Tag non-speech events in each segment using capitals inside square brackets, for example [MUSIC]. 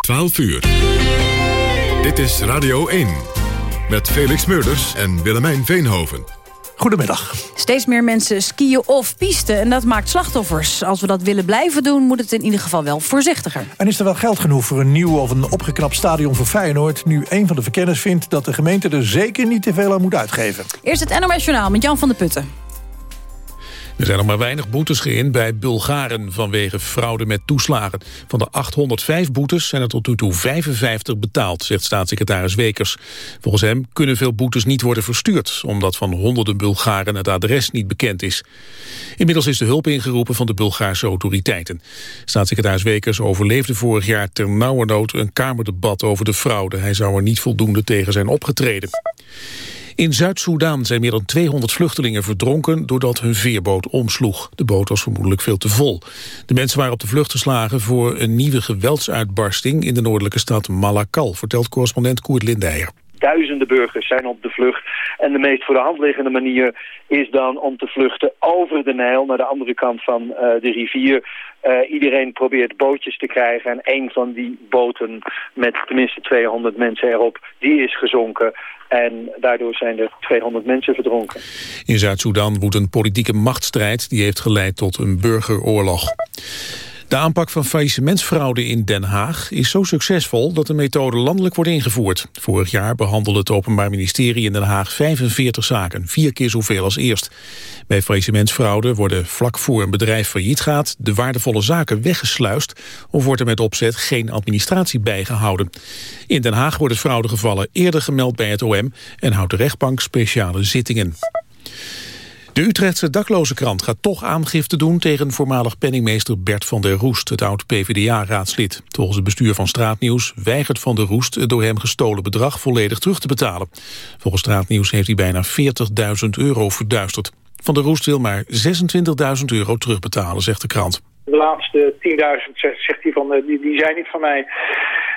12 uur. Dit is Radio 1. Met Felix Meurders en Willemijn Veenhoven. Goedemiddag. Steeds meer mensen skiën of pisten en dat maakt slachtoffers. Als we dat willen blijven doen, moet het in ieder geval wel voorzichtiger. En is er wel geld genoeg voor een nieuw of een opgeknapt stadion voor Feyenoord... nu een van de verkenners vindt dat de gemeente er zeker niet te veel aan moet uitgeven? Eerst het NOS Journaal met Jan van der Putten. Er zijn nog maar weinig boetes geïnd bij Bulgaren vanwege fraude met toeslagen. Van de 805 boetes zijn er tot nu toe 55 betaald, zegt staatssecretaris Wekers. Volgens hem kunnen veel boetes niet worden verstuurd, omdat van honderden Bulgaren het adres niet bekend is. Inmiddels is de hulp ingeroepen van de Bulgaarse autoriteiten. Staatssecretaris Wekers overleefde vorig jaar ter nauwernood een kamerdebat over de fraude. Hij zou er niet voldoende tegen zijn opgetreden. In Zuid-Soedan zijn meer dan 200 vluchtelingen verdronken doordat hun veerboot omsloeg. De boot was vermoedelijk veel te vol. De mensen waren op de vlucht geslagen voor een nieuwe geweldsuitbarsting in de noordelijke stad Malakal, vertelt correspondent Koert Lindijer. Duizenden burgers zijn op de vlucht. En de meest voor de hand liggende manier is dan om te vluchten over de Nijl... naar de andere kant van uh, de rivier. Uh, iedereen probeert bootjes te krijgen. En een van die boten met tenminste 200 mensen erop, die is gezonken. En daardoor zijn er 200 mensen verdronken. In Zuid-Soedan woedt een politieke machtsstrijd... die heeft geleid tot een burgeroorlog. De aanpak van faillissementsfraude in Den Haag is zo succesvol dat de methode landelijk wordt ingevoerd. Vorig jaar behandelde het Openbaar Ministerie in Den Haag 45 zaken, vier keer zoveel als eerst. Bij faillissementsfraude worden vlak voor een bedrijf failliet gaat de waardevolle zaken weggesluist of wordt er met opzet geen administratie bijgehouden. In Den Haag worden fraudegevallen eerder gemeld bij het OM en houdt de rechtbank speciale zittingen. De Utrechtse daklozenkrant gaat toch aangifte doen tegen voormalig penningmeester Bert van der Roest, het oud PvdA-raadslid. Volgens het bestuur van Straatnieuws weigert van der Roest het door hem gestolen bedrag volledig terug te betalen. Volgens Straatnieuws heeft hij bijna 40.000 euro verduisterd. Van der Roest wil maar 26.000 euro terugbetalen, zegt de krant. De laatste 10.000 zegt hij van, die, die zijn niet van mij.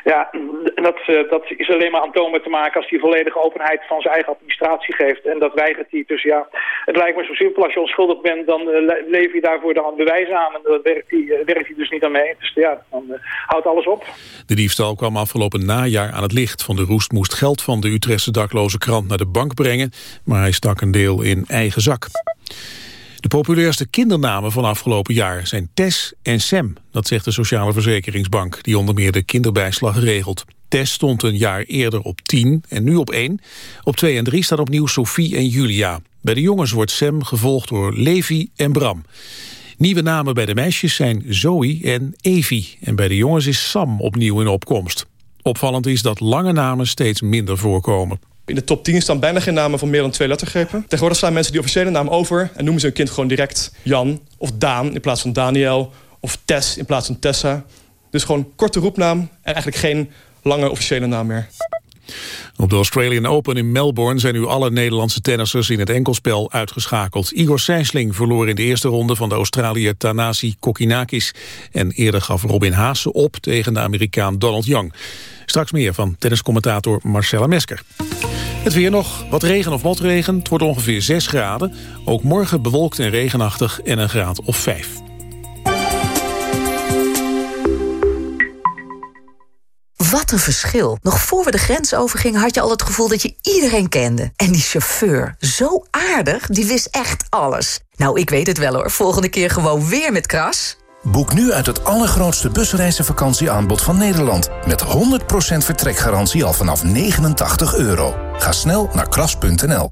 Ja, dat, uh, dat is alleen maar aantoonbaar te maken als hij volledige openheid van zijn eigen administratie geeft. En dat weigert hij. Dus ja, het lijkt me zo simpel. Als je onschuldig bent, dan uh, lever je daarvoor dan bewijs aan. En daar werkt hij, uh, werkt hij dus niet aan mee. Dus ja, dan houdt alles op. De diefstal kwam afgelopen najaar aan het licht. Van de Roest moest geld van de Utrechtse dakloze krant naar de bank brengen. Maar hij stak een deel in eigen zak. De populairste kindernamen van afgelopen jaar zijn Tess en Sam. Dat zegt de Sociale Verzekeringsbank, die onder meer de kinderbijslag regelt. Tess stond een jaar eerder op 10 en nu op 1. Op 2 en 3 staan opnieuw Sophie en Julia. Bij de jongens wordt Sam gevolgd door Levi en Bram. Nieuwe namen bij de meisjes zijn Zoe en Evie. En bij de jongens is Sam opnieuw in opkomst. Opvallend is dat lange namen steeds minder voorkomen. In de top 10 staan bijna geen namen van meer dan twee lettergrepen. Tegenwoordig slaan mensen die officiële naam over... en noemen ze hun kind gewoon direct Jan of Daan in plaats van Daniel... of Tess in plaats van Tessa. Dus gewoon korte roepnaam en eigenlijk geen lange officiële naam meer. Op de Australian Open in Melbourne zijn nu alle Nederlandse tennissers in het enkelspel uitgeschakeld. Igor Sijsling verloor in de eerste ronde van de Australiër Tanasi Kokinakis. En eerder gaf Robin Haase op tegen de Amerikaan Donald Young. Straks meer van tenniscommentator Marcella Mesker. Het weer nog, wat regen of motregen. Het wordt ongeveer 6 graden. Ook morgen bewolkt en regenachtig en een graad of 5. Wat een verschil. Nog voor we de grens overgingen had je al het gevoel dat je iedereen kende. En die chauffeur, zo aardig, die wist echt alles. Nou, ik weet het wel hoor. Volgende keer gewoon weer met Kras. Boek nu uit het allergrootste busreizenvakantieaanbod van Nederland. Met 100% vertrekgarantie al vanaf 89 euro. Ga snel naar kras.nl.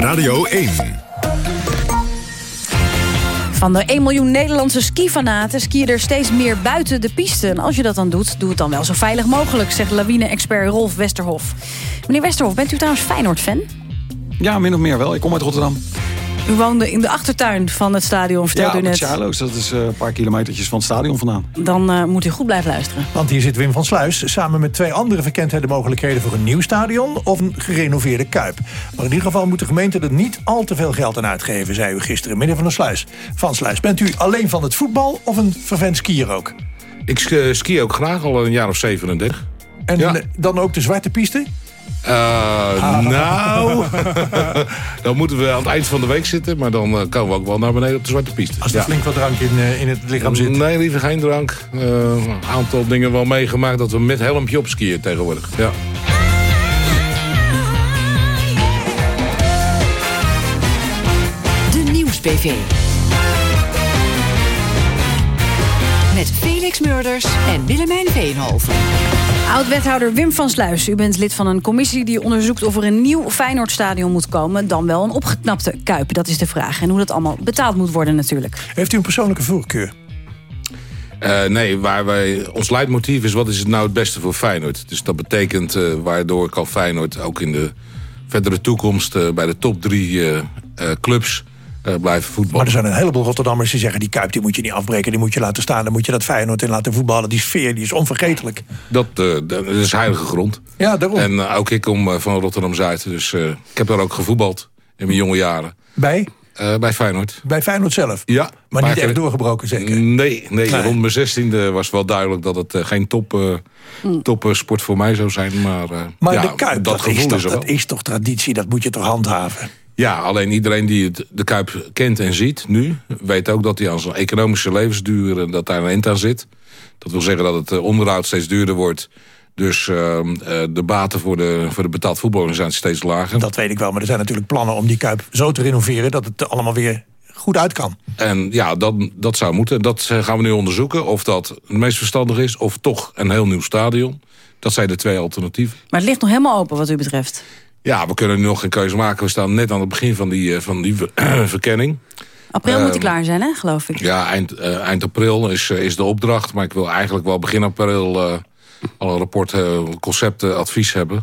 Radio 1. Van de 1 miljoen Nederlandse skifanaten skiën er steeds meer buiten de piste. En als je dat dan doet, doe het dan wel zo veilig mogelijk... zegt lawine-expert Rolf Westerhof. Meneer Westerhof, bent u trouwens Feyenoord-fan? Ja, min of meer wel. Ik kom uit Rotterdam. U woonde in de achtertuin van het stadion, vertelde ja, u net. Charloes, dat is eh, een paar kilometertjes van het stadion vandaan. Dan uh, moet u goed blijven luisteren. Want hier zit Wim van Sluis samen met twee andere verkendheden mogelijkheden voor een nieuw stadion of een gerenoveerde Kuip. Maar in ieder geval moet de gemeente er niet al te veel geld aan uitgeven, zei u gisteren. Meneer van der Sluis, van Sluis, bent u alleen van het voetbal of een vervent skier ook? Ik ski ook graag, al een jaar of 37. En ja. dan ook de zwarte piste? Uh, nou, [LAUGHS] dan moeten we aan het eind van de week zitten. Maar dan uh, komen we ook wel naar beneden op de zwarte piste. Als er ja. flink wat drank in, uh, in het lichaam zit? Nee, liever geen drank. Een aantal dingen wel meegemaakt dat we met helmpje op skiën tegenwoordig. Ja. De Nieuws-PV. Met Felix Murders en Willemijn Veenhoven. Oud-wethouder Wim van Sluis, u bent lid van een commissie die onderzoekt of er een nieuw Feyenoordstadion moet komen, dan wel een opgeknapte Kuip. Dat is de vraag. En hoe dat allemaal betaald moet worden natuurlijk. Heeft u een persoonlijke voorkeur? Uh, nee, waar wij, ons leidmotief is wat is het nou het beste voor Feyenoord. Dus dat betekent uh, waardoor kan Feyenoord ook in de verdere toekomst uh, bij de top drie clubs uh, blijven voetballen. Maar er zijn een heleboel Rotterdammers die zeggen... die Kuip die moet je niet afbreken, die moet je laten staan... dan moet je dat Feyenoord in laten voetballen. Die sfeer die is onvergetelijk. Dat, uh, dat is heilige grond. Ja, daarom. En uh, ook ik kom van Rotterdam-Zuid. Dus ik heb daar ook gevoetbald in mijn jonge jaren. Bij? bij Feyenoord. Bij Feyenoord zelf? Ja. Maar niet echt doorgebroken zeker? Nee, nee, nee. rond mijn zestiende was wel duidelijk... dat het geen top, mm. top sport voor mij zou zijn. Maar, maar ja, de Kuip, dat, dat, is, toch, is dat is toch traditie? Dat moet je toch handhaven? Ja, alleen iedereen die het, de Kuip kent en ziet nu... weet ook dat hij aan zijn economische levensduur... dat daar een eind aan zit. Dat wil zeggen dat het onderhoud steeds duurder wordt... Dus uh, de baten voor de, voor de betaald voetbalorganisatie steeds lager. Dat weet ik wel, maar er zijn natuurlijk plannen om die Kuip zo te renoveren... dat het allemaal weer goed uit kan. En ja, dat, dat zou moeten. Dat gaan we nu onderzoeken. Of dat het meest verstandig is, of toch een heel nieuw stadion. Dat zijn de twee alternatieven. Maar het ligt nog helemaal open wat u betreft. Ja, we kunnen nu nog geen keuze maken. We staan net aan het begin van die, van die [CLEARS THROAT] verkenning. April uh, moet die klaar zijn, hè, geloof ik. Ja, eind, uh, eind april is, is de opdracht. Maar ik wil eigenlijk wel begin april uh, al een rapport, concept, advies hebben.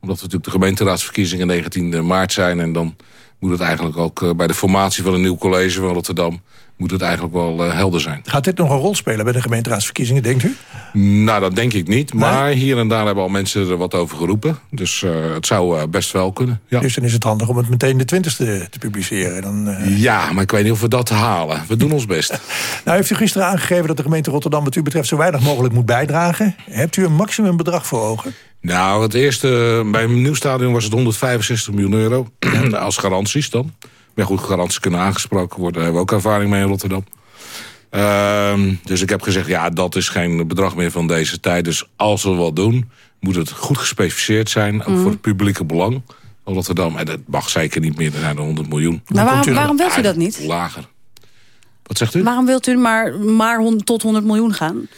Omdat we natuurlijk de gemeenteraadsverkiezingen 19 maart zijn. En dan moet het eigenlijk ook bij de formatie van een nieuw college van Rotterdam moet het eigenlijk wel uh, helder zijn. Gaat dit nog een rol spelen bij de gemeenteraadsverkiezingen, denkt u? Nou, dat denk ik niet. Maar nee? hier en daar hebben al mensen er wat over geroepen. Dus uh, het zou uh, best wel kunnen. Ja. Dus dan is het handig om het meteen de twintigste te publiceren. Dan, ja, maar ik weet niet of we dat halen. We doen ons best. [LAUGHS] nou, heeft u gisteren aangegeven dat de gemeente Rotterdam... wat u betreft zo weinig mogelijk moet bijdragen. Hebt u een maximumbedrag voor ogen? Nou, het eerste, bij een nieuw stadion was het 165 miljoen euro. [CLEARS THROAT] als garanties dan. Maar goed, garanties kunnen aangesproken worden. Daar hebben we ook ervaring mee in Rotterdam. Uh, dus ik heb gezegd, ja, dat is geen bedrag meer van deze tijd. Dus als we wat doen, moet het goed gespecificeerd zijn. Ook mm. voor het publieke belang van Rotterdam. En dat mag zeker niet meer dan 100 miljoen. Maar waarom, waarom wilt u dat niet? Lager. Wat zegt u? Waarom wilt u maar, maar tot 100 miljoen gaan?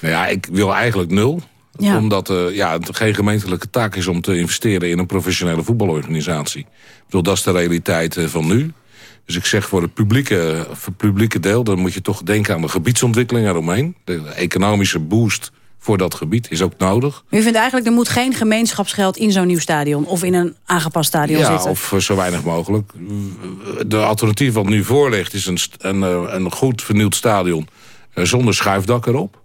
Nou ja, ik wil eigenlijk nul. Ja. Omdat uh, ja, het geen gemeentelijke taak is om te investeren in een professionele voetbalorganisatie. Ik bedoel, dat is de realiteit uh, van nu. Dus ik zeg voor het publieke, voor het publieke deel... dan moet je toch denken aan de gebiedsontwikkeling eromheen. De economische boost voor dat gebied. Is ook nodig. U vindt eigenlijk, er moet geen gemeenschapsgeld in zo'n nieuw stadion... of in een aangepast stadion ja, zitten? of eh, zo weinig mogelijk. De alternatief wat nu voor ligt is een, een, eh, een goed vernieuwd stadion... eh, zonder schuifdak erop.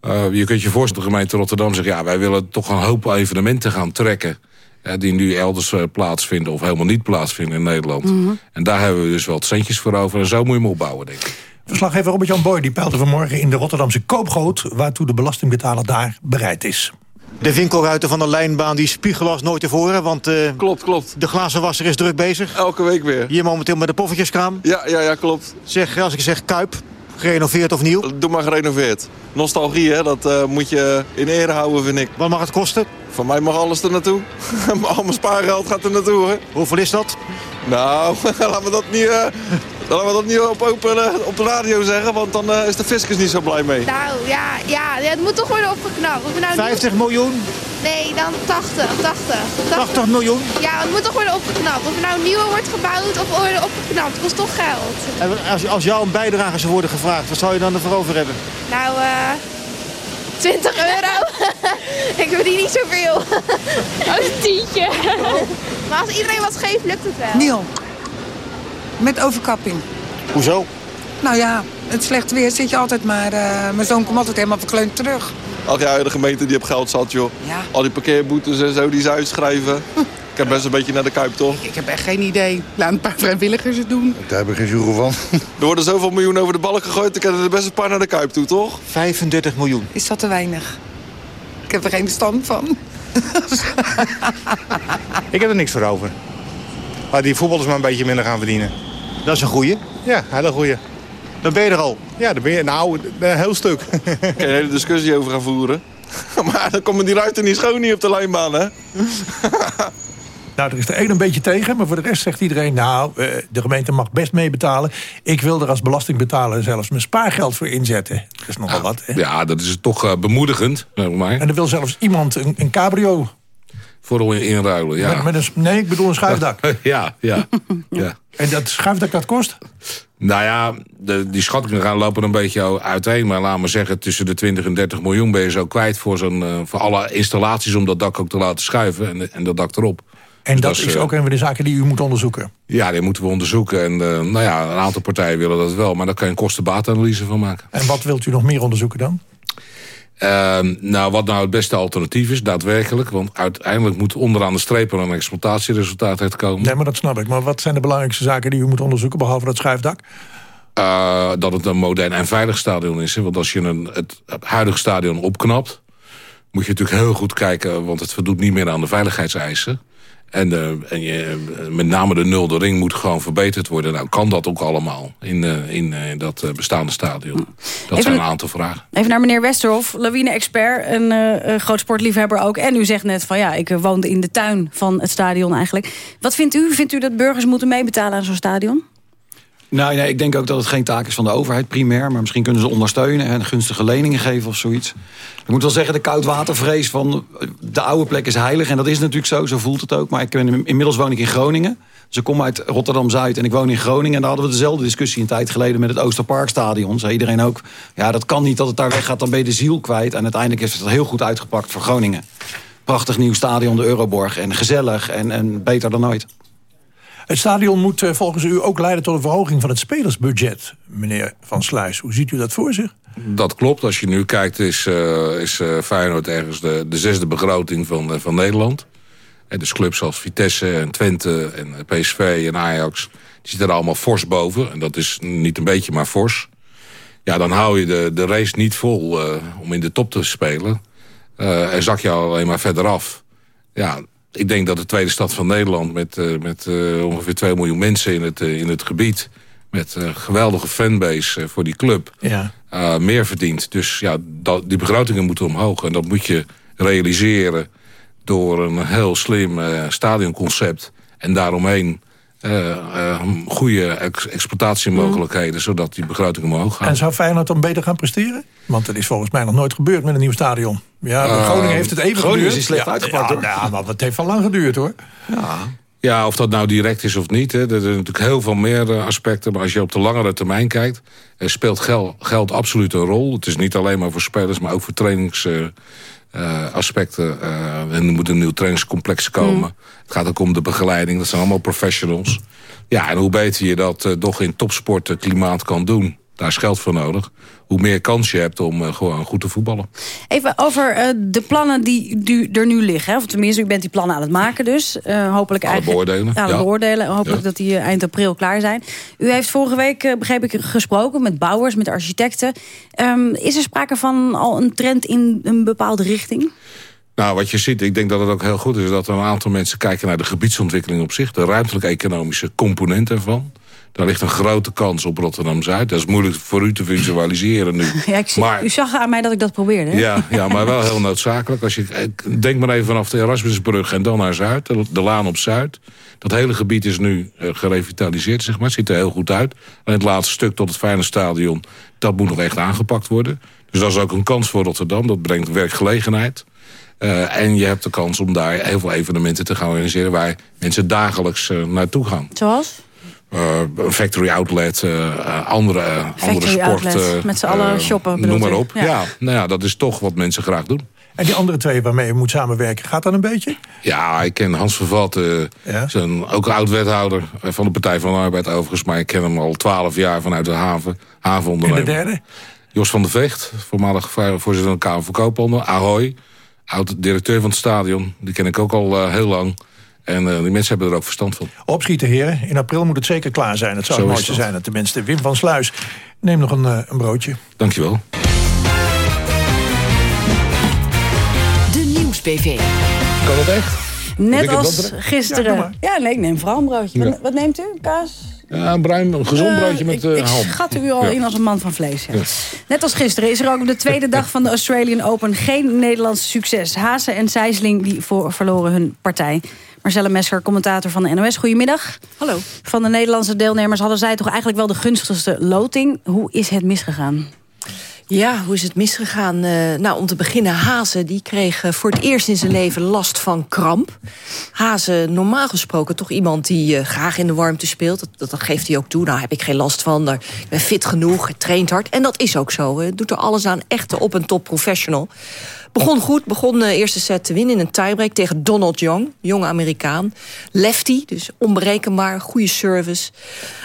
Eh, je kunt je voorstellen, de gemeente Rotterdam zegt... ja, wij willen toch een hoop evenementen gaan trekken... eh, die nu elders eh, plaatsvinden of helemaal niet plaatsvinden in Nederland. Mhm. En daar hebben we dus wel wat centjes voor over. En zo moet je hem opbouwen, denk ik. Verslaggever Robert-Jan Boy die peilte vanmorgen in de Rotterdamse koopgoot... waartoe de belastingbetaler daar bereid is. De winkelruiten van de lijnbaan die spiegelen als nooit tevoren. Want klopt, klopt. de glazenwasser is druk bezig. Elke week weer. Hier momenteel met de poffertjeskraam. Ja, ja, ja, klopt. Zeg, als ik zeg Kuip, gerenoveerd of nieuw? Doe maar gerenoveerd. Nostalgie, hè, dat eh, moet je in ere houden, vind ik. Wat mag het kosten? Van mij mag alles er naartoe. [LAUGHS] Al mijn spaargeld gaat er naartoe, hè. Hoeveel is dat? Nou, [LAUGHS] laten we dat niet, eh, laten we dat niet op, open, eh, op de radio zeggen, want dan eh, is de fiscus niet zo blij mee. Nou ja, ja, het moet toch worden opgeknapt. Of nou 50 miljoen? Nee, dan 80, 80. 80 miljoen? Ja, het moet toch worden opgeknapt. Of er nou nieuwer wordt gebouwd of worden opgeknapt. Het kost toch geld. En als, als jou een bijdrage zou worden gevraagd, wat zou je dan ervoor over hebben? Nou, eh 20 euro. [LAUGHS] ik verdien niet zoveel. [LAUGHS] Oh, een tientje. maar als iedereen wat geeft, lukt het wel. Niel, met overkapping. Hoezo? Nou ja, het slecht weer zit je altijd maar... eh, mijn zoon komt altijd helemaal verkleund terug. Ach ja, de gemeente die heeft geld zat, joh. Ja. Al die parkeerboetes en zo die ze uitschrijven. [LAUGHS] Ik heb best een beetje naar de Kuip, toch? Ik heb echt geen idee. Laat een paar vrijwilligers het doen. Daar heb ik geen joero van. [LAUGHS] Er worden zoveel miljoenen over de balk gegooid, dan kunnen er best een paar naar de Kuip toe, toch? 35 miljoen. Is dat te weinig? Ik heb er geen stand van. [LAUGHS] Ik heb er niks voor over. Maar die voetballers maar een beetje minder gaan verdienen. Dat is een goeie. Ja, hele goeie. Dan ben je er al. Ja, dan ben je, nou, een heel stuk. Kan je een hele discussie over gaan voeren. [LAUGHS] maar dan komen die ruiten niet schoon niet op de lijnbaan, hè? [LAUGHS] Nou, er is er één een beetje tegen, maar voor de rest zegt iedereen... nou, eh, de gemeente mag best meebetalen. Ik wil er als belastingbetaler zelfs mijn spaargeld voor inzetten. Dat is nogal wat, hè? Ja, dat is toch eh, bemoedigend. En er wil zelfs iemand een, een cabrio... Voor inruilen, ja. Met, met een, nee, ik bedoel een schuifdak. [LAUGHS] ja, ja, [LAUGHS] ja. En dat schuifdak dat kost? Nou ja, de, die schattingen gaan lopen een beetje uiteen. Maar laten we zeggen, tussen de 20 en 30 miljoen ben je zo kwijt... voor, zo'n, eh, voor alle installaties om dat dak ook te laten schuiven. En, en dat dak erop. En Dus dat is eh, ook een van de zaken die u moet onderzoeken. Ja, die moeten we onderzoeken. En eh, nou ja, een aantal partijen willen dat wel. Maar daar kan je een kosten-baatanalyse van maken. En wat wilt u nog meer onderzoeken dan? Ehm, nou, wat nou het beste alternatief is, daadwerkelijk. Want uiteindelijk moet onderaan de streep er een exploitatieresultaat uitkomen. Nee, maar dat snap ik. Maar wat zijn de belangrijkste zaken die u moet onderzoeken... behalve dat schuifdak? Eh, dat het een modern en veilig stadion is. Hè? Want als je een, het, het huidige stadion opknapt... moet je natuurlijk heel goed kijken... want het voldoet niet meer aan de veiligheidseisen. En, eh, en je, eh, met name de nulde ring moet gewoon verbeterd worden. Nou, kan dat ook allemaal in, eh, in dat bestaande stadion? Dat Even zijn een aantal vragen. Even naar meneer Westerhof, lawine-expert, een groot sportliefhebber ook. En u zegt net van ja, ik woonde in de tuin van het stadion eigenlijk. Wat vindt u? Vindt u dat burgers moeten meebetalen aan zo'n stadion? Nou, nee, ik denk ook dat het geen taak is van de overheid primair. Maar misschien kunnen ze ondersteunen en gunstige leningen geven of zoiets. Ik moet wel zeggen, de koudwatervrees van de oude plek is heilig. En dat is natuurlijk zo, zo voelt het ook. Maar ik ben, inmiddels woon ik in Groningen. Dus ik kom uit Rotterdam-Zuid en ik woon in Groningen. En daar hadden we dezelfde discussie een tijd geleden met het Oosterparkstadion. Zei iedereen ook, ja dat kan niet dat het daar weggaat, dan ben je de ziel kwijt. En uiteindelijk heeft het heel goed uitgepakt voor Groningen. Prachtig nieuw stadion, de Euroborg. En gezellig en, en beter dan ooit. Het stadion moet eh, volgens u ook leiden tot een verhoging van het spelersbudget, meneer Van Sluis. Hoe ziet u dat voor zich? Dat klopt. Als je nu kijkt is, eh, is eh, Feyenoord ergens de, de zesde begroting van, van Nederland. En dus clubs als Vitesse en Twente en PSV en Ajax... die zitten er allemaal fors boven. En dat is niet een beetje, maar fors. Ja, dan hou je de, de race niet vol om in de top te spelen. En zak je alleen maar verder af. Ja, ik denk dat de tweede stad van Nederland... met, eh, met eh, ongeveer 2 miljoen mensen in het, eh, in het gebied... met een geweldige fanbase voor die club... Ja. meer verdient. Dus ja, dat, die begrotingen moeten omhoog. En dat moet je realiseren door een heel slim stadionconcept. En daaromheen goede ex- exploitatiemogelijkheden... zodat die begrotingen omhoog gaan. En zou Feyenoord dan beter gaan presteren? Want dat is volgens mij nog nooit gebeurd met een nieuw stadion. Ja, Eh, Groningen heeft het even Groningen geduurd. is slecht ja, uitgepakt, ja. Ja, maar het heeft al lang geduurd, hoor. Ja. Ja, of dat nou direct is of niet. Hè. Er zijn natuurlijk heel veel meer eh, aspecten. Maar als je op de langere termijn kijkt... eh, speelt geld, geld absoluut een rol. Het is niet alleen maar voor spelers, maar ook voor trainingsaspecten. en er moet een nieuw trainingscomplex komen. Mm. Het gaat ook om de begeleiding. Dat zijn allemaal professionals. Ja, en hoe beter je dat eh, toch in topsportklimaat kan doen... daar is geld voor nodig. Hoe meer kans je hebt om eh, gewoon goed te voetballen. Even over eh, de plannen die, die er nu liggen. hè. Of tenminste, u bent die plannen aan het maken dus. Eh, hopelijk Alle eigenlijk, beoordelen, Alle ja. beoordelen. Hopelijk Ja. dat die eind april klaar zijn. U heeft vorige week, begreep ik, gesproken met bouwers, met architecten. Ehm, is er sprake van al een trend in een bepaalde richting? Nou, wat je ziet, ik denk dat het ook heel goed is... dat een aantal mensen kijken naar de gebiedsontwikkeling op zich... de ruimtelijk-economische component ervan. Daar ligt een grote kans op Rotterdam-Zuid. Dat is moeilijk voor u te visualiseren nu. Ja, ik zie, Maar- U zag aan mij dat ik dat probeerde. hè? Ja, ja, maar wel heel noodzakelijk. Als je, denk maar even vanaf de Erasmusbrug en dan naar Zuid. De, de laan op Zuid. Dat hele gebied is nu eh, gerevitaliseerd, zeg maar. Het ziet er heel goed uit. En het laatste stuk tot het Feyenoordstadion... dat moet nog echt aangepakt worden. Dus dat is ook een kans voor Rotterdam. Dat brengt werkgelegenheid. Eh, en je hebt de kans om daar heel veel evenementen te gaan organiseren... waar mensen dagelijks eh, naartoe gaan. Zoals? Eh, een factory outlet, eh, eh, andere, eh, andere Factory sport. outlet, met z'n allen shoppen, Noem maar op. Ja. Ja. nou ja, dat is toch wat mensen graag doen. En die andere twee waarmee je moet samenwerken, gaat dat een beetje? Ja, ik ken Hans Vervat, zijn ook oud-wethouder van de Partij van de Arbeid overigens. Maar ik ken hem al twaalf jaar vanuit de haven, havenondernemer. En de derde? Jos van der Vecht, voormalig vo- voorzitter van de Kamer van Koophandel. Ahoy, oud-directeur van het stadion. Die ken ik ook al heel lang. En eh, die mensen hebben er ook verstand van. Opschieten, heren. In april moet het zeker klaar zijn. Het zou Zo het is mooiste dat. zijn. En tenminste, Wim van Sluis, neem nog een, eh, een broodje. Dankjewel. De Nieuws-PV. Kan dat echt? Net als gisteren. Ja, nee, ik neem vooral een broodje. Ja. Wat, wat neemt u? Kaas? Ja, een bruin, een gezond Eh, broodje met ik, eh ik ham. schat u al Ja. in als een man van vlees. ja. Ja. Net als gisteren is er ook op de tweede dag van de Australian Open... geen Nederlands succes. Haase en Sijsling die voor, verloren hun partij. Marcelle Mesker, commentator van de NOS. Goedemiddag. Hallo. Van de Nederlandse deelnemers hadden zij toch eigenlijk wel de gunstigste loting. Hoe is het misgegaan? Ja, hoe is het misgegaan? Eh, nou, om te beginnen, Hazen die kreeg eh, voor het eerst in zijn leven last van kramp. Hazen, normaal gesproken toch iemand die eh, graag in de warmte speelt. Dat, dat, geeft hij ook toe. Nou, heb ik geen last van. Daar, ik ben fit genoeg, traint hard. En dat is ook zo. Hij doet er alles aan. Echt op een top professional. Begon goed, begon de eerste set te winnen in een tiebreak tegen Donald Young, jonge Amerikaan. Lefty, dus onberekenbaar, goede service.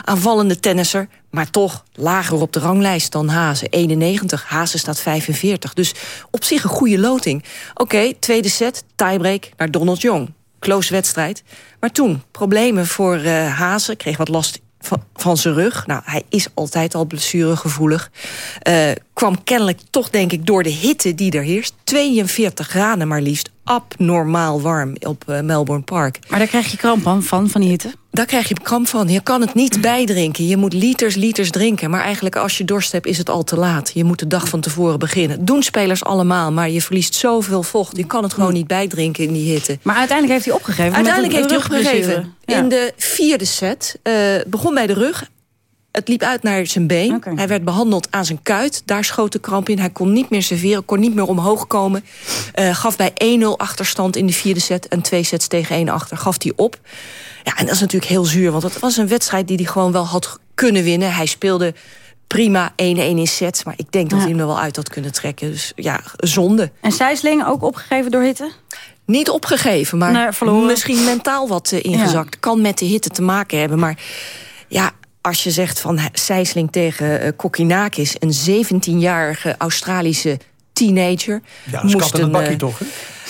Aanvallende tennisser, maar toch lager op de ranglijst dan Hazen. 91, Hazen staat 45. Dus op zich een goede loting. Oké, tweede set, tiebreak naar Donald Young. Close wedstrijd. Maar toen, problemen voor eh Hazen, kreeg wat last van, van zijn rug. Nou, hij is altijd al blessuregevoelig. Eh, kwam kennelijk toch, denk ik, door de hitte die er heerst. 42 graden maar liefst. Abnormaal warm op eh, Melbourne Park. Maar daar krijg je kramp van, van, die hitte? Daar krijg je kramp van. Je kan het niet bijdrinken. Je moet liters, liters drinken. Maar eigenlijk als je dorst hebt, is het al te laat. Je moet de dag van tevoren beginnen. Doen spelers allemaal, maar je verliest zoveel vocht. Je kan het gewoon niet bijdrinken in die hitte. Maar uiteindelijk heeft hij opgegeven. Uiteindelijk heeft hij opgegeven. Ja. In de vierde set uh, begon bij de rug. Het liep uit naar zijn been. Okay. Hij werd behandeld aan zijn kuit. Daar schoot de kramp in. Hij kon niet meer serveren, kon niet meer omhoog komen. Uh, gaf bij 1-0 achterstand in de vierde set... en twee sets tegen 1 achter. Gaf hij op. Ja, en dat is natuurlijk heel zuur. Want het was een wedstrijd die hij gewoon wel had kunnen winnen. Hij speelde prima 1-1 in sets. Maar ik denk dat hij hem er wel uit had kunnen trekken. Dus ja, zonde. En Sijsling ook opgegeven door hitte? Niet opgegeven, maar nee, misschien mentaal wat uh, ingezakt. Ja. Kan met de hitte te maken hebben. Maar ja, als je zegt van Sijsling tegen uh, Kokkinakis... een 17-jarige Australische teenager... Ja, dat moest een bakje uh, toch, hè?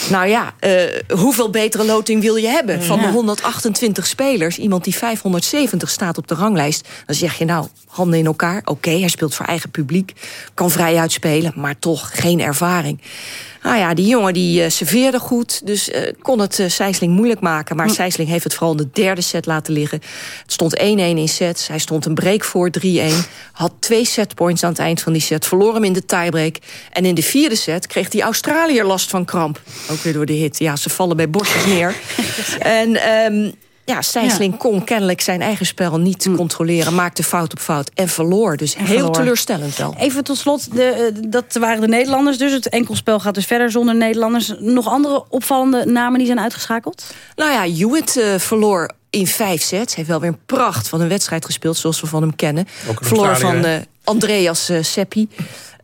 Nou ja, uh, hoeveel betere loting wil je hebben? Van ja. de 128 spelers, iemand die 570 staat op de ranglijst... dan zeg je nou, handen in elkaar. Oké, okay, hij speelt voor eigen publiek, kan vrij uitspelen... maar toch geen ervaring. Nou ja, die jongen die uh, serveerde goed, dus uh, kon het uh, Sijsling moeilijk maken. Maar Sijsling heeft het vooral in de derde set laten liggen. Het stond 1-1 in sets, hij stond een break voor 3-1. Had twee setpoints aan het eind van die set, verloor hem in de tiebreak. En in de vierde set kreeg die Australiër last van kramp. Ook weer door de hit. Ja, ze vallen bij bosjes [LAUGHS] neer. en... Um, ja, Stijnsling kon kennelijk zijn eigen spel niet controleren. Maakte fout op fout en verloor. Dus heel verloor. teleurstellend wel. Even tot slot, de, eh, dat waren de Nederlanders dus. Het enkelspel gaat dus verder zonder Nederlanders. Nog andere opvallende namen die zijn uitgeschakeld? Nou ja, Hewitt eh, verloor in vijf sets. Heeft wel weer een pracht van een wedstrijd gespeeld... zoals we van hem kennen. Ook een Verloor van eh, Andreas Seppi.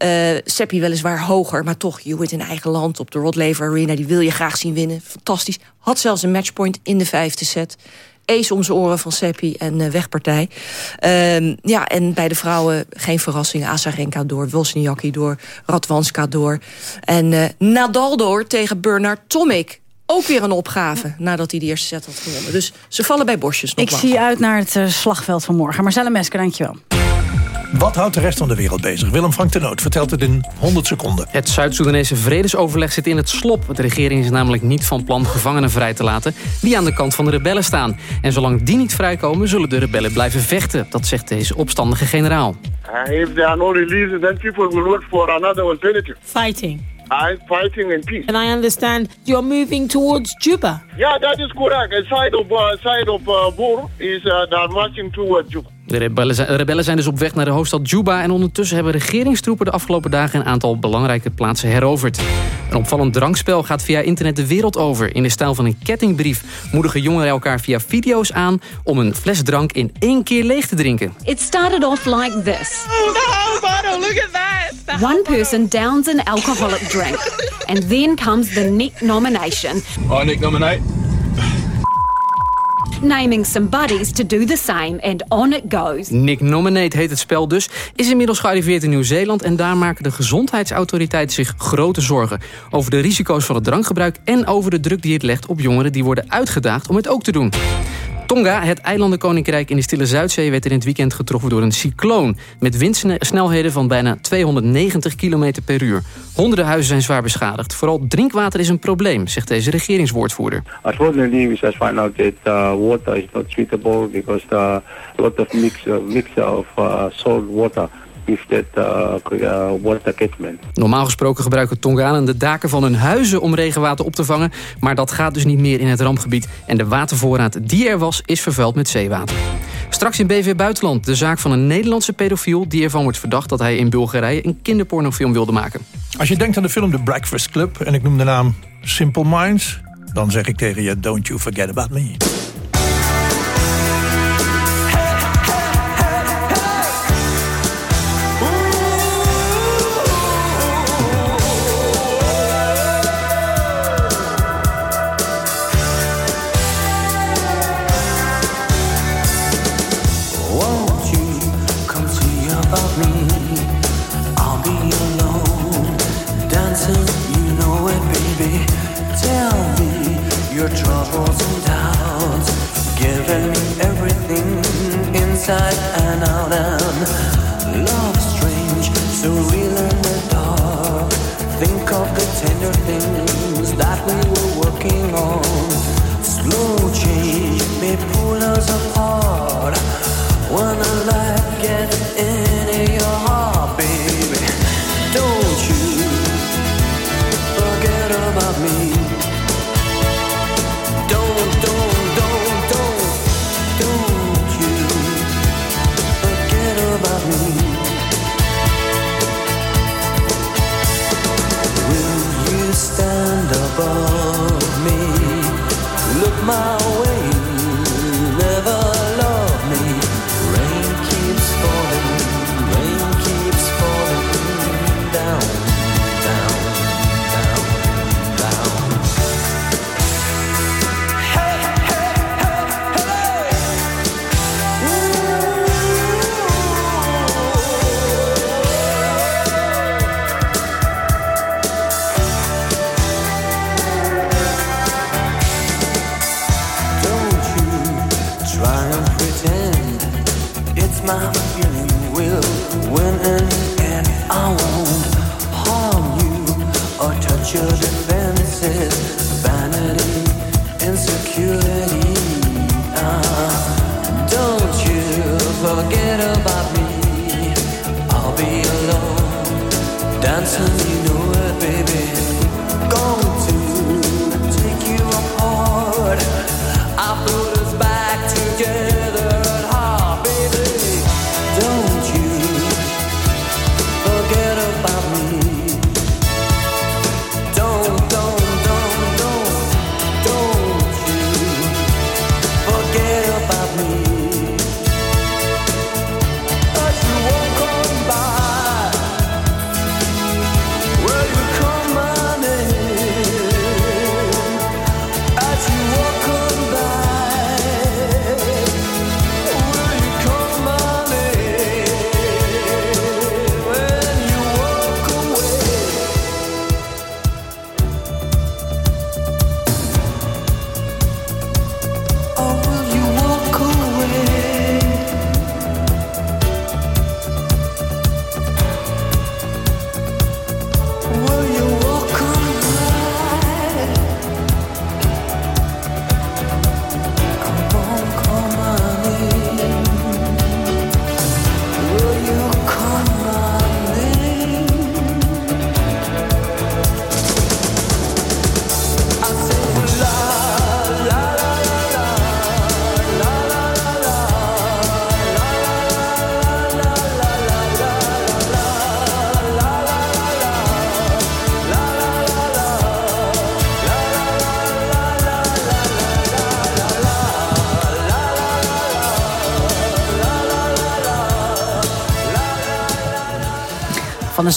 Eh, Seppi weliswaar hoger, maar toch Hewitt in eigen land... op de Rod Laver Arena, die wil je graag zien winnen. Fantastisch. Had zelfs een matchpoint in de vijfde set. Ace om zijn oren van Seppi en eh, wegpartij. Ehm, ja, en bij de vrouwen geen verrassing. Azarenka door, Wozniacki door, Radwanska door. En eh, Nadal door tegen Bernard Tomic. Ook weer een opgave nadat hij de eerste set had gewonnen. Dus ze vallen bij bosjes Ik nogmaals. zie uit naar het slagveld van morgen. Marcella Mesker, dankjewel. Wat houdt de rest van de wereld bezig? Willem Frank de Noot vertelt het in 100 seconden. Het Zuid-Soedanese vredesoverleg zit in het slop. De regering is namelijk niet van plan gevangenen vrij te laten... die aan de kant van de rebellen staan. En zolang die niet vrijkomen, zullen de rebellen blijven vechten. Dat zegt deze opstandige generaal. If they are not released, then people will look for another alternative. Fighting. I'm fighting in peace. And I understand you're moving towards Juba. Yeah, that is correct. A side of uh, side of uh, Bor is uh, they are marching towards Juba. De rebellen zijn, rebellen zijn dus op weg naar de hoofdstad Juba... en ondertussen hebben regeringstroepen de afgelopen dagen... een aantal belangrijke plaatsen heroverd. Een opvallend drankspel gaat via internet de wereld over. In de stijl van een kettingbrief moedigen jongeren elkaar via video's aan... om een fles drank in één keer leeg te drinken. It started off like this. The whole bottle, look at that. The One person downs an alcoholic drink, and then comes the Nick nomination, Oh, Nick, nominate. Naming some buddies to do the same, and on it goes. Nick Nominate heet het spel dus. Is inmiddels gearriveerd in Nieuw-Zeeland... en daar maken de gezondheidsautoriteiten zich grote zorgen... over de risico's van het drankgebruik... en over de druk die het legt op jongeren die worden uitgedaagd om het ook te doen. Tonga, het eilandenkoninkrijk in de Stille Zuidzee... werd in het weekend getroffen door een cycloon... met windsnelheden van bijna 290 km per uur. Honderden huizen zijn zwaar beschadigd. Vooral drinkwater is een probleem, zegt deze regeringswoordvoerder. Unfortunately, we just find out that uh, water is not suitable because a lot of mix, uh, of uh, salt water uh, water catchment. Normaal gesproken gebruiken Tonganen de daken van hun huizen om regenwater op te vangen. Maar dat gaat dus niet meer in het rampgebied. En de watervoorraad die er was, is vervuild met zeewater. Straks in BV Buitenland de zaak van een Nederlandse pedofiel... die ervan wordt verdacht dat hij in Bulgarije een kinderpornofilm wilde maken. Als je denkt aan de film The Breakfast Club... en ik noem de naam Simple Minds... dan zeg ik tegen je, don't you forget about me. Dancing,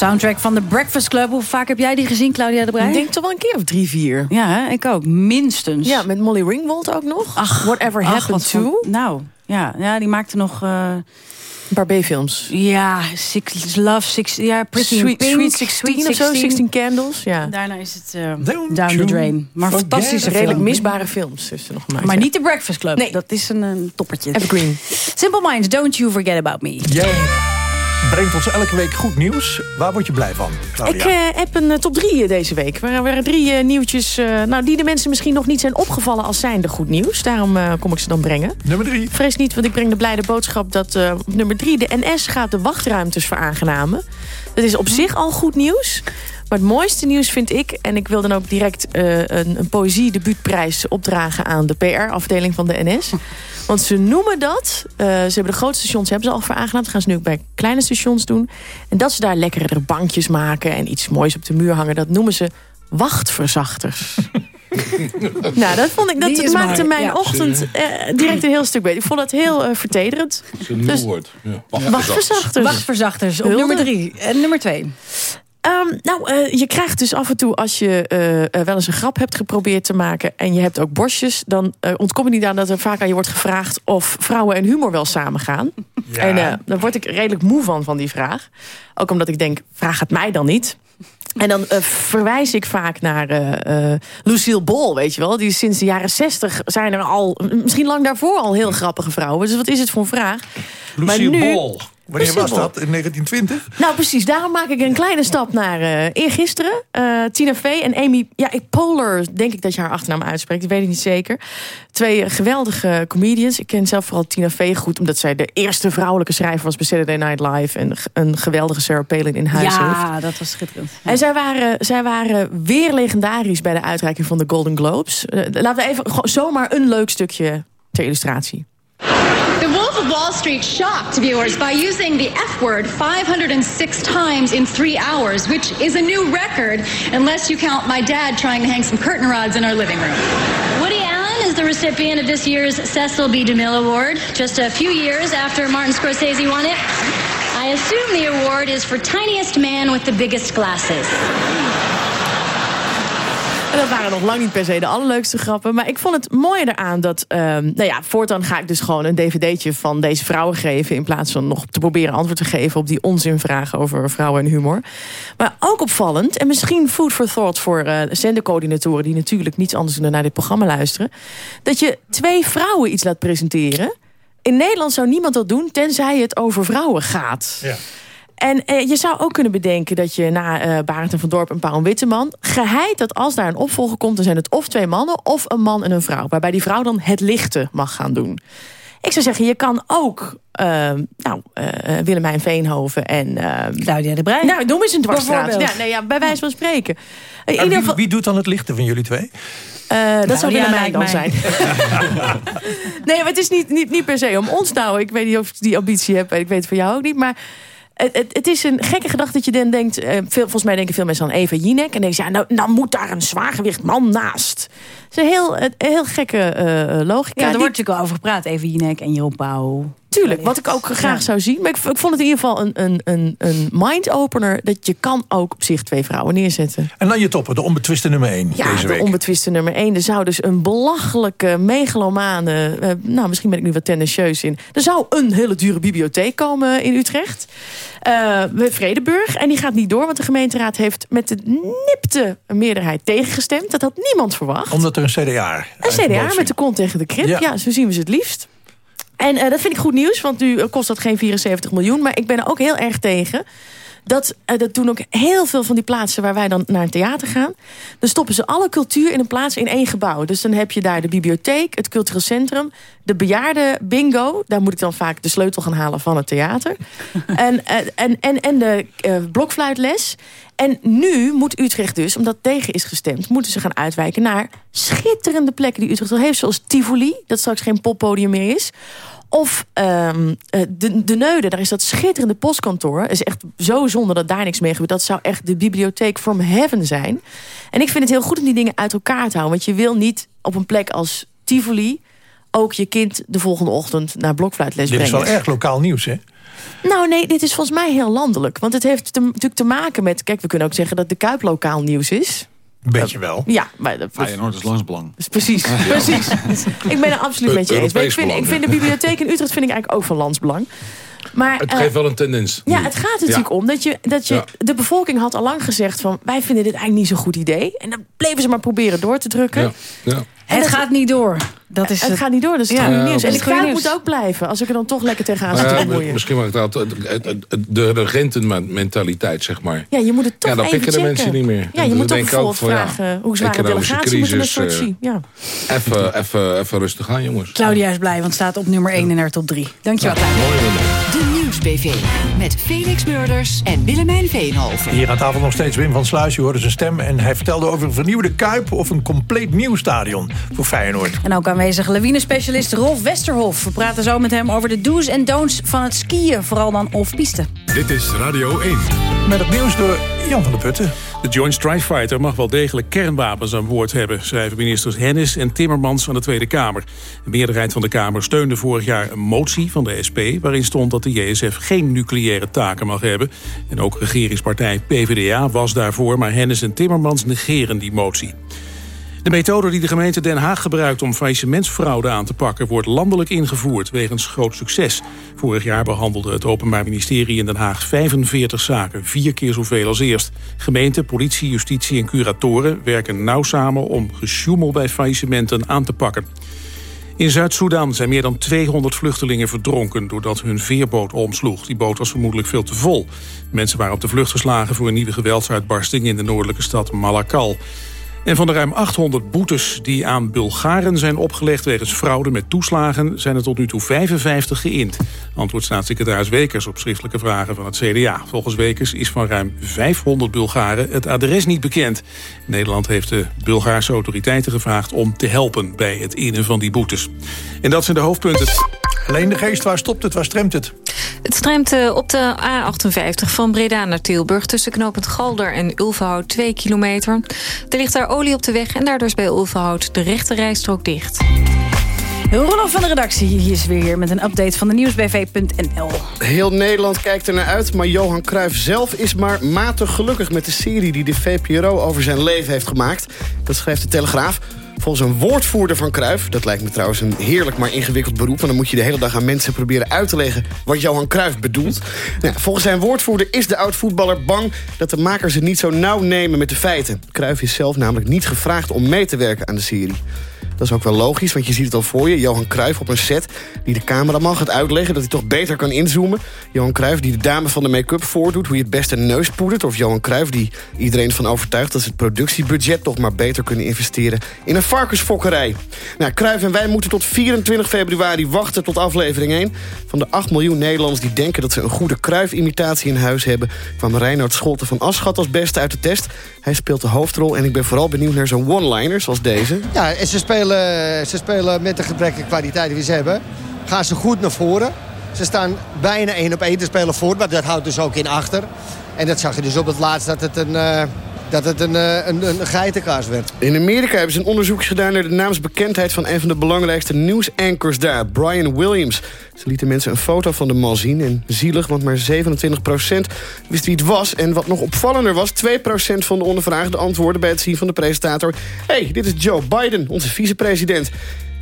soundtrack van The Breakfast Club. Hoe vaak heb jij die gezien, Claudia de Breij? Ik denk toch wel een keer of drie, vier. Ja, hè? ik ook. Minstens. Ja, met Molly Ringwald ook nog. Ach, Whatever ach, Happened wat To. van- Nou, ja, ja, die maakte nog... eh, Een paar B-films. ja, Six, Love, Six, ja, Pretty in Sweet, Pink, Sweet 16 of zo, 16 Candles. Ja. Daarna is het eh, Down the Drain. Maar fantastische Redelijk misbare films is er nog gemaakt. Maar ja. niet The Breakfast Club. Nee. Dat is een, een toppertje. Evergreen. Simple Minds, Don't You Forget About Me. Jij brengt ons elke week goed nieuws. Waar word je blij van, Claudia? Ik eh, heb een eh, top drie eh, deze week. Er waren drie eh, nieuwtjes eh, nou, die de mensen misschien nog niet zijn opgevallen als zijnde goed nieuws. Daarom eh, kom ik ze dan brengen. Nummer drie. Vrees niet, want ik breng de blijde boodschap dat eh, op nummer drie... de NS gaat de wachtruimtes veraangenamen. Dat is op zich al goed nieuws. Maar het mooiste nieuws vind ik... en ik wil dan ook direct eh, een, een poëzie-debuutprijs opdragen... aan de PR-afdeling van de NS. Want ze noemen dat... eh, ze hebben de grote stations hebben ze al veraangenaamd. Dat gaan ze nu ook bij kleine stations doen. En dat ze daar lekkere bankjes maken... en iets moois op de muur hangen... dat noemen ze wachtverzachters. [LAUGHS] nou, dat, vond ik, dat maakte mijn ja. ochtend eh, direct een heel stuk beter. Ik vond dat heel eh, vertederend. Dat is een nieuw Dus- woord. Ja. Wachtverzachters. Wachtverzachters op Hulde. nummer drie. En nummer twee. Ehm, nou, eh, je krijgt dus af en toe als je eh, eh, wel eens een grap hebt geprobeerd te maken... en je hebt ook borstjes, dan ontkom je niet aan dat er vaak aan je wordt gevraagd... of vrouwen en humor wel samengaan. Ja. En daar word ik redelijk moe van, van die vraag. Ook omdat ik denk, vraag het mij dan niet. En dan verwijs ik vaak naar eh, Lucille Ball, weet je wel. Die sinds de jaren zestig zijn er al, misschien lang daarvoor al heel grappige vrouwen. Dus wat is het voor een vraag? Lucie maar nu, Ball. Wanneer was dat? In 1920? Nou, precies. Daarom maak ik een kleine stap naar eh eergisteren. Eh, Tina Fey en Amy ja, ik- Poehler, denk ik dat je haar achternaam uitspreekt. Ik weet het niet zeker. Twee geweldige comedians. Ik ken zelf vooral Tina Fey goed... omdat zij de eerste vrouwelijke schrijver was bij Saturday Night Live... en een geweldige Sarah Palin in huis heeft. Ja, dat was schitterend. En zij waren, zij waren weer legendarisch bij de uitreiking van de Golden Globes. Eh, laten we even zomaar een leuk stukje ter illustratie. Wolf of Wall Street shocked viewers by using the F word 506 times in three hours, which is a new record, unless you count my dad trying to hang some curtain rods in our living room. Woody Allen is the recipient of this year's Cecil B. DeMille Award, just a few years after Martin Scorsese won it. I assume the award is for tiniest man with the biggest glasses. Dat waren nog lang niet per se de allerleukste grappen. Maar ik vond het mooie eraan dat... ehm, nou ja, voortaan ga ik dus gewoon een dvd'tje van deze vrouwen geven... in plaats van nog te proberen antwoord te geven... op die onzinvragen over vrouwen en humor. Maar ook opvallend, en misschien food for thought... voor zendercoördinatoren die natuurlijk niets anders doen... dan naar dit programma luisteren... dat je twee vrouwen iets laat presenteren... In Nederland zou niemand dat doen, tenzij het over vrouwen gaat. Ja. En eh, je zou ook kunnen bedenken dat je na eh Barend en van Dorp en Paul Witteman... geheid dat als daar een opvolger komt... dan zijn het of twee mannen of een man en een vrouw. Waarbij die vrouw dan het lichte mag gaan doen. Ik zou zeggen, je kan ook eh, nou, eh, Willemijn Veenhoven en... eh, Claudia de Breij. Nou, noem eens een dwarsstraat. Ja, nee, ja, bij wijze van spreken. In ieder wie, geval, wie doet dan het lichte van jullie twee? eh, dat zou ja, Willemijn dan mij. zijn. [LAUGHS] nee, maar het is niet, niet, niet per se om ons houden. Ik weet niet of ik die ambitie heb. en Ik weet het van jou ook niet. Maar het, het, het is een gekke gedachte dat je dan denkt... eh, veel, volgens mij denken veel mensen aan Eva Jinek. En denken ze, ja, nou, dan moet daar een zwaargewicht man naast. Het is een heel, een heel gekke eh, logica. Ja, die- wordt natuurlijk al over gepraat. Even Jinek en Jeroen Pauw. Tuurlijk, wat ik ook graag zou zien. Maar ik, ik vond het in ieder geval een, een, een, een mind-opener... dat je kan ook op zich twee vrouwen neerzetten. En dan je toppen, de onbetwiste nummer 1 Ja, deze de week. onbetwiste nummer 1. Er zou dus een belachelijke, megalomane... eh, nou, misschien ben ik nu wat tendentieus in. Er zou een hele dure bibliotheek komen in Utrecht. eh bij Vredeburg. En die gaat niet door, want de gemeenteraad heeft met de nipte meerderheid tegengestemd. Dat had niemand verwacht. Omdat er een CDA... Een CDA met de kont tegen de krip. Ja. Ja, zo zien we ze het liefst. En eh, dat vind ik goed nieuws, want nu eh, kost dat geen 74 miljoen. Maar ik ben er ook heel erg tegen. Dat, eh, dat doen ook heel veel van die plaatsen waar wij dan naar een theater gaan. Dan stoppen ze alle cultuur in een plaats in één gebouw. Dus dan heb je daar de bibliotheek, het cultureel centrum... de bejaarde bingo. Daar moet ik dan vaak de sleutel gaan halen van het theater. [LAUGHS] en, eh, en, en, en de eh, blokfluitles. En nu moet Utrecht dus, omdat tegen is gestemd... moeten ze gaan uitwijken naar schitterende plekken die Utrecht al heeft. Zoals Tivoli, dat straks geen poppodium meer is. Of ehm, eh, de, de Neude, daar is dat schitterende postkantoor. Het is echt zo zonde dat daar niks mee gebeurt. Dat zou echt de bibliotheek from heaven zijn. En ik vind het heel goed om die dingen uit elkaar te houden. Want je wil niet op een plek als Tivoli... ook je kind de volgende ochtend naar blokfluitles Dit is brengen. wel erg lokaal nieuws, hè? Nou nee, dit is volgens mij heel landelijk. Want het heeft te- natuurlijk te maken met... Kijk, we kunnen ook zeggen dat de Kuip lokaal nieuws is. Een beetje wel. Ja, maar dat, Feyenoord is landsbelang. Dus precies, [LAUGHS] precies. Ik ben er absoluut met je eens. Ik, vind, ik vind de bibliotheek in Utrecht vind ik eigenlijk ook van landsbelang. Maar, Het eh, geeft wel een tendens. ja, het gaat er natuurlijk om dat je, dat je Ja. de bevolking had al lang gezegd van wij vinden dit eigenlijk niet zo'n goed idee. En dan bleven ze maar proberen door te drukken. Ja. Ja. Het gaat niet door. Dat is het, het. gaat niet door, dat is het Ja. goede Ja, nieuws. En de goede Kuip moet ook blijven, als ik er dan toch lekker tegenaan Nou zit ja, te bemoeien. misschien mag ik dat de regentenmentaliteit, zeg maar. Ja, je moet het toch Ja, dan even pikken de mensen niet meer. Ja, je Dan moet toch ik ook ja, vragen hoe zware economische delegatie moeten we een crisis, soort eh, zien. Ja. Even, even, even rustig aan, jongens. Claudia is blij, want staat op nummer 1 in haar top 3. Dankjewel, Claudia. Mooi Met Felix Murders en Willemijn Veenhoven. Hier aan tafel nog steeds Wim van Sluis. Je hoorde zijn stem en hij vertelde over een vernieuwde Kuip... of een compleet nieuw stadion voor Feyenoord. En ook aanwezig lawinespecialist Rolf Westerhof. We praten zo met hem over de do's en don'ts van het skiën. Vooral dan off-piste. Dit is Radio 1. Met het nieuws door Jan van der Putten. De Joint Strike Fighter mag wel degelijk kernwapens aan boord hebben... schrijven ministers Hennis en Timmermans aan de Tweede Kamer. De meerderheid van de Kamer steunde vorig jaar een motie van de SP... waarin stond dat de JSF geen nucleaire taken mag hebben. En ook regeringspartij PvdA was daarvoor... maar Hennis en Timmermans negeren die motie. De methode die de gemeente Den Haag gebruikt om faillissementsfraude aan te pakken... wordt landelijk ingevoerd wegens groot succes. Vorig jaar behandelde het Openbaar Ministerie in Den Haag 45 zaken. Vier keer zoveel als eerst. Gemeente, politie, justitie en curatoren werken nauw samen... om gesjoemel bij faillissementen aan te pakken. In Zuid-Soedan zijn meer dan 200 vluchtelingen verdronken... doordat hun veerboot omsloeg. Die boot was vermoedelijk veel te vol. Mensen waren op de vlucht geslagen voor een nieuwe geweldsuitbarsting... in de noordelijke stad Malakal. En van de ruim 800 boetes die aan Bulgaren zijn opgelegd... wegens fraude met toeslagen, zijn er tot nu toe 55 geïnd. Antwoordt staatssecretaris Wekers op schriftelijke vragen van het CDA. Volgens Wekers is van ruim 500 Bulgaren het adres niet bekend. Nederland heeft de Bulgaarse autoriteiten gevraagd... om te helpen bij het innen van die boetes. En dat zijn de hoofdpunten. Alleen de geest, waar stopt het, waar stremt het? Het streamt eh, op de A58 van Breda naar Tilburg... tussen knooppunt Galder en Ulvenhout 2 kilometer. Er ligt daar olie op de weg en daardoor is bij Ulvenhout de rechte rijstrook dicht. Ronald van de redactie hier is weer hier met een update van de nieuwsbv.nl. Heel Nederland kijkt er naar uit, maar Johan Cruijff zelf is maar matig gelukkig met de serie die de VPRO over zijn leven heeft gemaakt. Dat schrijft de Telegraaf. Volgens een woordvoerder van Cruijff, dat lijkt me trouwens een heerlijk maar ingewikkeld beroep... want dan moet je de hele dag aan mensen proberen uit te leggen wat Johan Cruijff bedoelt. Nou, volgens zijn woordvoerder is de oud-voetballer bang dat de makers het niet zo nauw nemen met de feiten. Cruijff is zelf namelijk niet gevraagd om mee te werken aan de serie. Dat is ook wel logisch, want je ziet het al voor je. Johan Cruijff op een set die de cameraman gaat uitleggen... dat hij toch beter kan inzoomen. Johan Cruijff die de dame van de make-up voordoet... hoe je het beste neus poedert. Of Johan Cruijff die iedereen van overtuigt... dat ze het productiebudget toch maar beter kunnen investeren... in een varkensfokkerij. Nou, Cruijff en wij moeten tot 24 februari wachten tot aflevering 1. Van de 8 miljoen Nederlanders die denken dat ze een goede Cruijff-imitatie in huis hebben... kwam Reinhard Scholten van Aschat als beste uit de test. Hij speelt de hoofdrol en ik ben vooral benieuwd naar zo'n one-liner zoals deze. Ja, en ze spelen, ze spelen met de gebrekkige kwaliteiten die ze hebben. Gaan ze goed naar voren. Ze staan bijna één op één te spelen voor, maar dat houdt dus ook in achter. En dat zag je dus op het laatst dat het een, eh, dat het een, eh, een, een geitenkaas werd. In Amerika hebben ze een onderzoek gedaan naar de naamsbekendheid van een van de belangrijkste nieuwsankers daar, Brian Williams. Ze lieten mensen een foto van de man zien en zielig, want maar 27% wist wie het was. En wat nog opvallender was, 2% van de ondervraagden antwoorden bij het zien van de presentator... hey, dit is Joe Biden, onze vicepresident.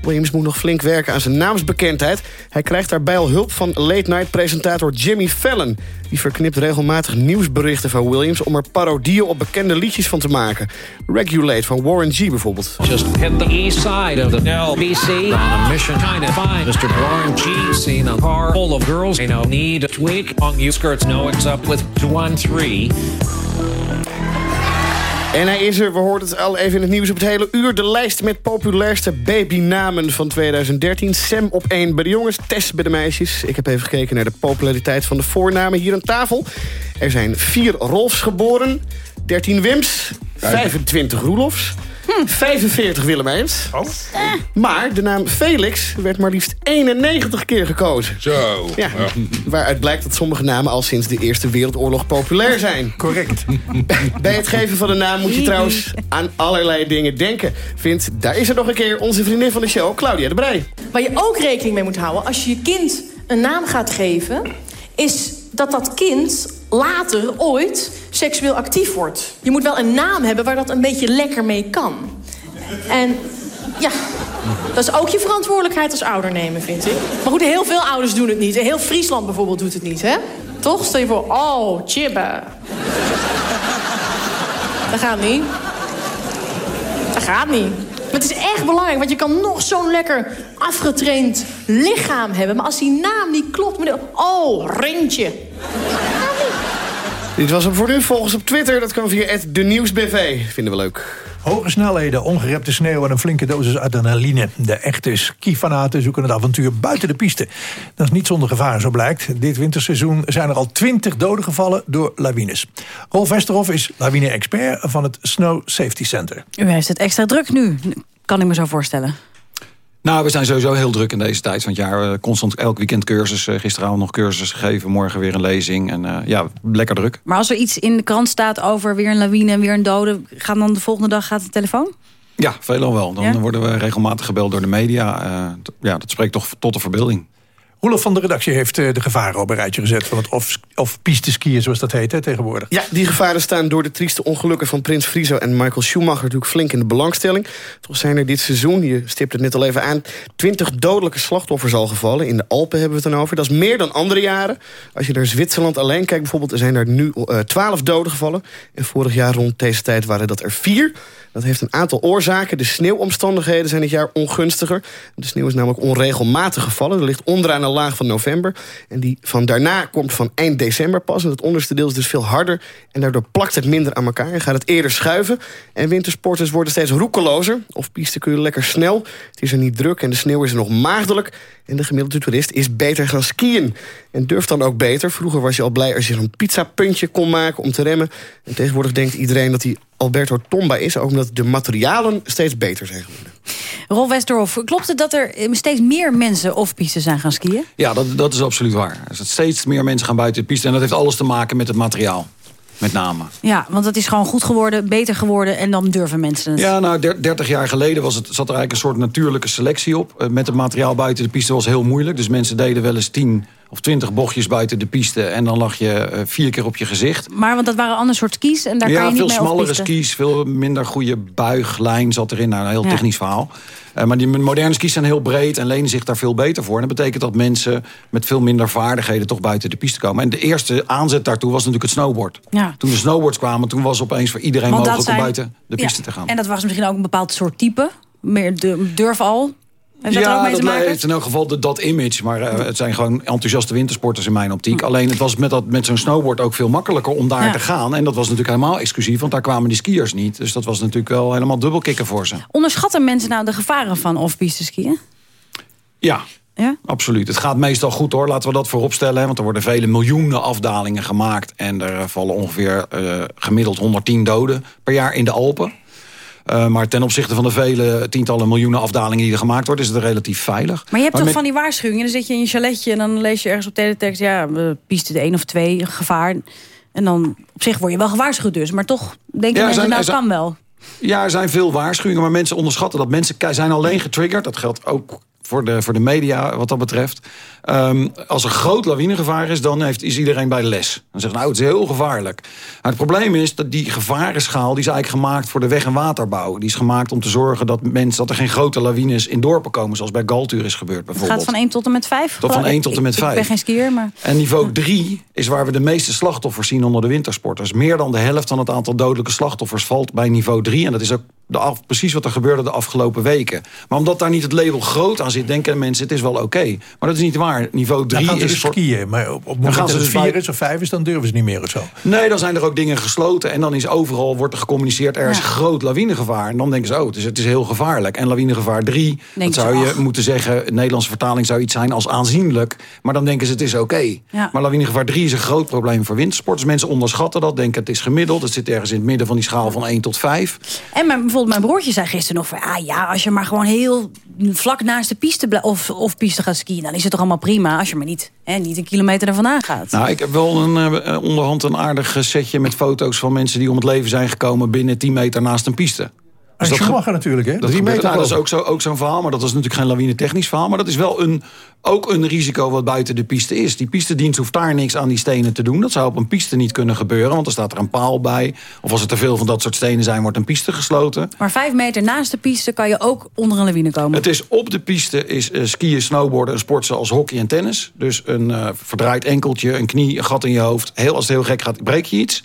Williams moet nog flink werken aan zijn naamsbekendheid. Hij krijgt daarbij al hulp van late-night-presentator Jimmy Fallon. Die verknipt regelmatig nieuwsberichten van Williams... om er parodieën op bekende liedjes van te maken. Regulate van Warren G bijvoorbeeld. Just hit the east side of the LBC on a mission trying to find Mr. Warren G. Seen a car full of girls. You know, need a tweak on you skirts. No, it's up with 213. En hij is er, we hoorden het al even in het nieuws op het hele uur. De lijst met populairste babynamen van 2013. Sam op 1 bij de jongens, Tess bij de meisjes. Ik heb even gekeken naar de populariteit van de voornamen hier aan tafel. Er zijn 4 Rolfs geboren, 13 Wims, 25 Roelofs... 45 Willemijns. Maar de naam Felix werd maar liefst 91 keer gekozen. Zo. Ja, waaruit blijkt dat sommige namen al sinds de Eerste Wereldoorlog populair zijn. Correct. [LAUGHS] Bij het geven van een naam moet je trouwens aan allerlei dingen denken. Vindt, daar is er nog een keer onze vriendin van de show, Claudia de Brij. Waar je ook rekening mee moet houden als je je kind een naam gaat geven... is dat dat kind later ooit seksueel actief wordt. Je moet wel een naam hebben waar dat een beetje lekker mee kan. En ja, dat is ook je verantwoordelijkheid als ouder nemen, vind ik. Maar goed, heel veel ouders doen het niet. Heel Friesland bijvoorbeeld doet het niet, hè? Toch? Stel je voor, oh, chibba. Dat gaat niet. Dat gaat niet. Het is echt belangrijk, want je kan nog zo'n lekker afgetraind lichaam hebben. Maar als die naam niet klopt, je... Oh, Rintje. Dit was hem voor nu. Volg ons op Twitter. Dat kan via de Nieuwsbv. Vinden we leuk. Hoge snelheden, ongerepte sneeuw en een flinke dosis adrenaline. De echte skifanaten zoeken het avontuur buiten de piste. Dat is niet zonder gevaar, zo blijkt. Dit winterseizoen zijn er al twintig doden gevallen door lawines. Rolf Westerhof is lawine-expert van het Snow Safety Center. U heeft het extra druk nu, kan ik me zo voorstellen. Nou, we zijn sowieso heel druk in deze tijd van het jaar. Eh, Constant elk weekend cursus. Eh, Gisteravond nog cursus gegeven. Morgen weer een lezing. En eh, ja, lekker druk. Maar als er iets in de krant staat over weer een lawine en weer een dode... gaat dan de volgende dag gaat de telefoon? Ja, veelal wel. Dan Ja? worden we regelmatig gebeld door de media. Ja, dat spreekt toch tot de verbeelding. Roelof van de redactie heeft eh, de gevaren op een rijtje gezet... van het off- of piste skiën, zoals dat heet hè, tegenwoordig. Ja, die gevaren staan door de trieste ongelukken van Prins Frizo en Michael Schumacher natuurlijk flink in de belangstelling. Toch zijn er dit seizoen, je stipt het net al even aan, 20 dodelijke slachtoffers al gevallen. In de Alpen hebben we het dan over. Dat is meer dan andere jaren. Als je naar Zwitserland alleen kijkt bijvoorbeeld, zijn er nu eh 12 doden gevallen. En vorig jaar rond deze tijd waren dat er vier. Dat heeft een aantal oorzaken. De sneeuwomstandigheden zijn dit jaar ongunstiger. De sneeuw is namelijk onregelmatig gevallen. Er ligt onderaan laag van november. En die van daarna komt van eind december pas. En het onderste deel is dus veel harder. En daardoor plakt het minder aan elkaar en gaat het eerder schuiven. En wintersporters worden steeds roekelozer. Of piste kun je lekker snel. Het is er niet druk en de sneeuw is er nog maagdelijk. En de gemiddelde toerist is beter gaan skiën. En durft dan ook beter. Vroeger was je al blij als je een pizzapuntje kon maken om te remmen. En tegenwoordig denkt iedereen dat hij Alberto Tomba is. Ook omdat de materialen steeds beter zijn geworden. Rolf Westerhof, klopt het dat er steeds meer mensen off-piste zijn gaan skiën? Ja, dat, dat is absoluut waar. Er zijn steeds meer mensen gaan buiten de piste. En dat heeft alles te maken met het materiaal. Met name. Ja, want het is gewoon goed geworden, beter geworden... en dan durven mensen het. Ja, nou, der- 30 jaar geleden was het, zat er eigenlijk een soort natuurlijke selectie op. Eh, Met het materiaal buiten de piste was heel moeilijk. Dus mensen deden wel eens 10 of 20 bochtjes buiten de piste... en dan lag je eh, vier keer op je gezicht. Maar want dat waren ander soort skis en daar kan ja, je niet veel mee smallere off-piste. skis, veel minder goede buiglijn zat erin. Nou, een heel Ja. technisch verhaal. Eh, maar die moderne skis zijn heel breed en lenen zich daar veel beter voor. En dat betekent dat mensen met veel minder vaardigheden toch buiten de piste komen. En de eerste aanzet daartoe was natuurlijk het snowboard. Ja. Toen de snowboards kwamen, toen was opeens voor iedereen Want mogelijk om buiten de Ja, piste te gaan. En dat was misschien ook een bepaald soort type. Meer de, durf al. Heeft dat er ook mee dat te maken? heeft in elk geval de, dat image. Maar eh, het zijn gewoon enthousiaste wintersporters in mijn optiek. Alleen het was met, dat- met zo'n snowboard ook veel makkelijker om daar Ja. te gaan. En dat was natuurlijk helemaal exclusief, want daar kwamen die skiers niet. Dus dat was natuurlijk wel helemaal dubbel kicken voor ze. Onderschatten mensen nou de gevaren van off-piste skiën? Ja, Ja? absoluut. Het gaat meestal goed hoor, laten we dat voorop stellen. hè, Want er worden vele miljoenen afdalingen gemaakt. En er vallen ongeveer eh, gemiddeld 110 doden per jaar in de Alpen. Eh, maar ten opzichte van de vele tientallen miljoenen afdalingen die er gemaakt worden... is het relatief veilig. Maar je hebt toch met- van die waarschuwingen. Dan zit je in je chaletje en dan lees je ergens op teletext... ja, we piste de één of twee, gevaar. En dan op zich word je wel gewaarschuwd dus. Maar toch Ja, er mensen, zijn- nou zijn- kan wel. Ja, er zijn veel waarschuwingen, maar mensen onderschatten dat. Mensen zijn alleen getriggerd. Dat geldt ook voor de, voor de media wat dat betreft. Ehm, als er groot lawinegevaar is, dan heeft, is iedereen bij de les. Dan zeggen nou, het is heel gevaarlijk. Maar het probleem is dat die gevarenschaal... die is eigenlijk gemaakt voor de weg- en waterbouw. Die is gemaakt om te zorgen dat, mensen, dat er geen grote lawines in dorpen komen... zoals bij Galtuur is gebeurd Het bijvoorbeeld. gaat van 1 tot en met 5. Tot van één tot en met Ik- Ik ben geen skier, maar... En niveau 3 is waar we de meeste slachtoffers zien onder de wintersporters. Meer dan de helft van het aantal dodelijke slachtoffers valt bij niveau 3. En dat is ook de af, precies wat er gebeurde de afgelopen weken. Maar omdat daar niet het label groot aan zit, denken mensen het is wel oké. Maar dat is niet waar. Niveau 3 Dan gaan ze is dus voor... skiën, maar op, op het Dan moment gaan ze dat het dus vier bij- is of vijf is... dan durven ze niet meer of zo. Nee, dan zijn er ook dingen gesloten. En dan is overal wordt er gecommuniceerd, er is groot lawinegevaar. En dan denken ze, oh, het is, het is heel gevaarlijk. En lawinegevaar 3, dat zou je ach. moeten zeggen... de Nederlandse vertaling zou iets zijn als aanzienlijk. Maar dan denken ze, het is oké. Ja. Maar lawinegevaar 3 is een groot probleem voor wintersporters. Mensen onderschatten dat, denken het is gemiddeld. Het zit ergens in het midden van die schaal van 1 tot 5. En mijn, bijvoorbeeld mijn broertje zei gisteren nog van... Ah ja, als je maar gewoon heel vlak naast de piste of, of piste gaat skiën... dan is het toch allemaal prima als je maar niet, hè, niet een kilometer ervan aangaat. Nou, ik heb wel een, eh, onderhand een aardig setje met foto's van mensen... die om het leven zijn gekomen binnen 10 meter naast een piste. En Schumacher natuurlijk, hè? Dat, Drie meter nou, dat is ook zo- ook zo'n verhaal, maar dat is natuurlijk geen lawine-technisch verhaal. Maar dat is wel een, ook een risico wat buiten de piste is. Die pistedienst hoeft daar niks aan die stenen te doen. Dat zou op een piste niet kunnen gebeuren, want er staat er een paal bij. Of als er te veel van dat soort stenen zijn, wordt een piste gesloten. Maar vijf meter naast de piste kan je ook onder een lawine komen. Het is op de piste is eh, skiën, snowboarden een sport zoals hockey en tennis. Dus een eh, verdraaid enkeltje, een knie, een gat in je hoofd. Heel, als het heel gek gaat, breek je iets.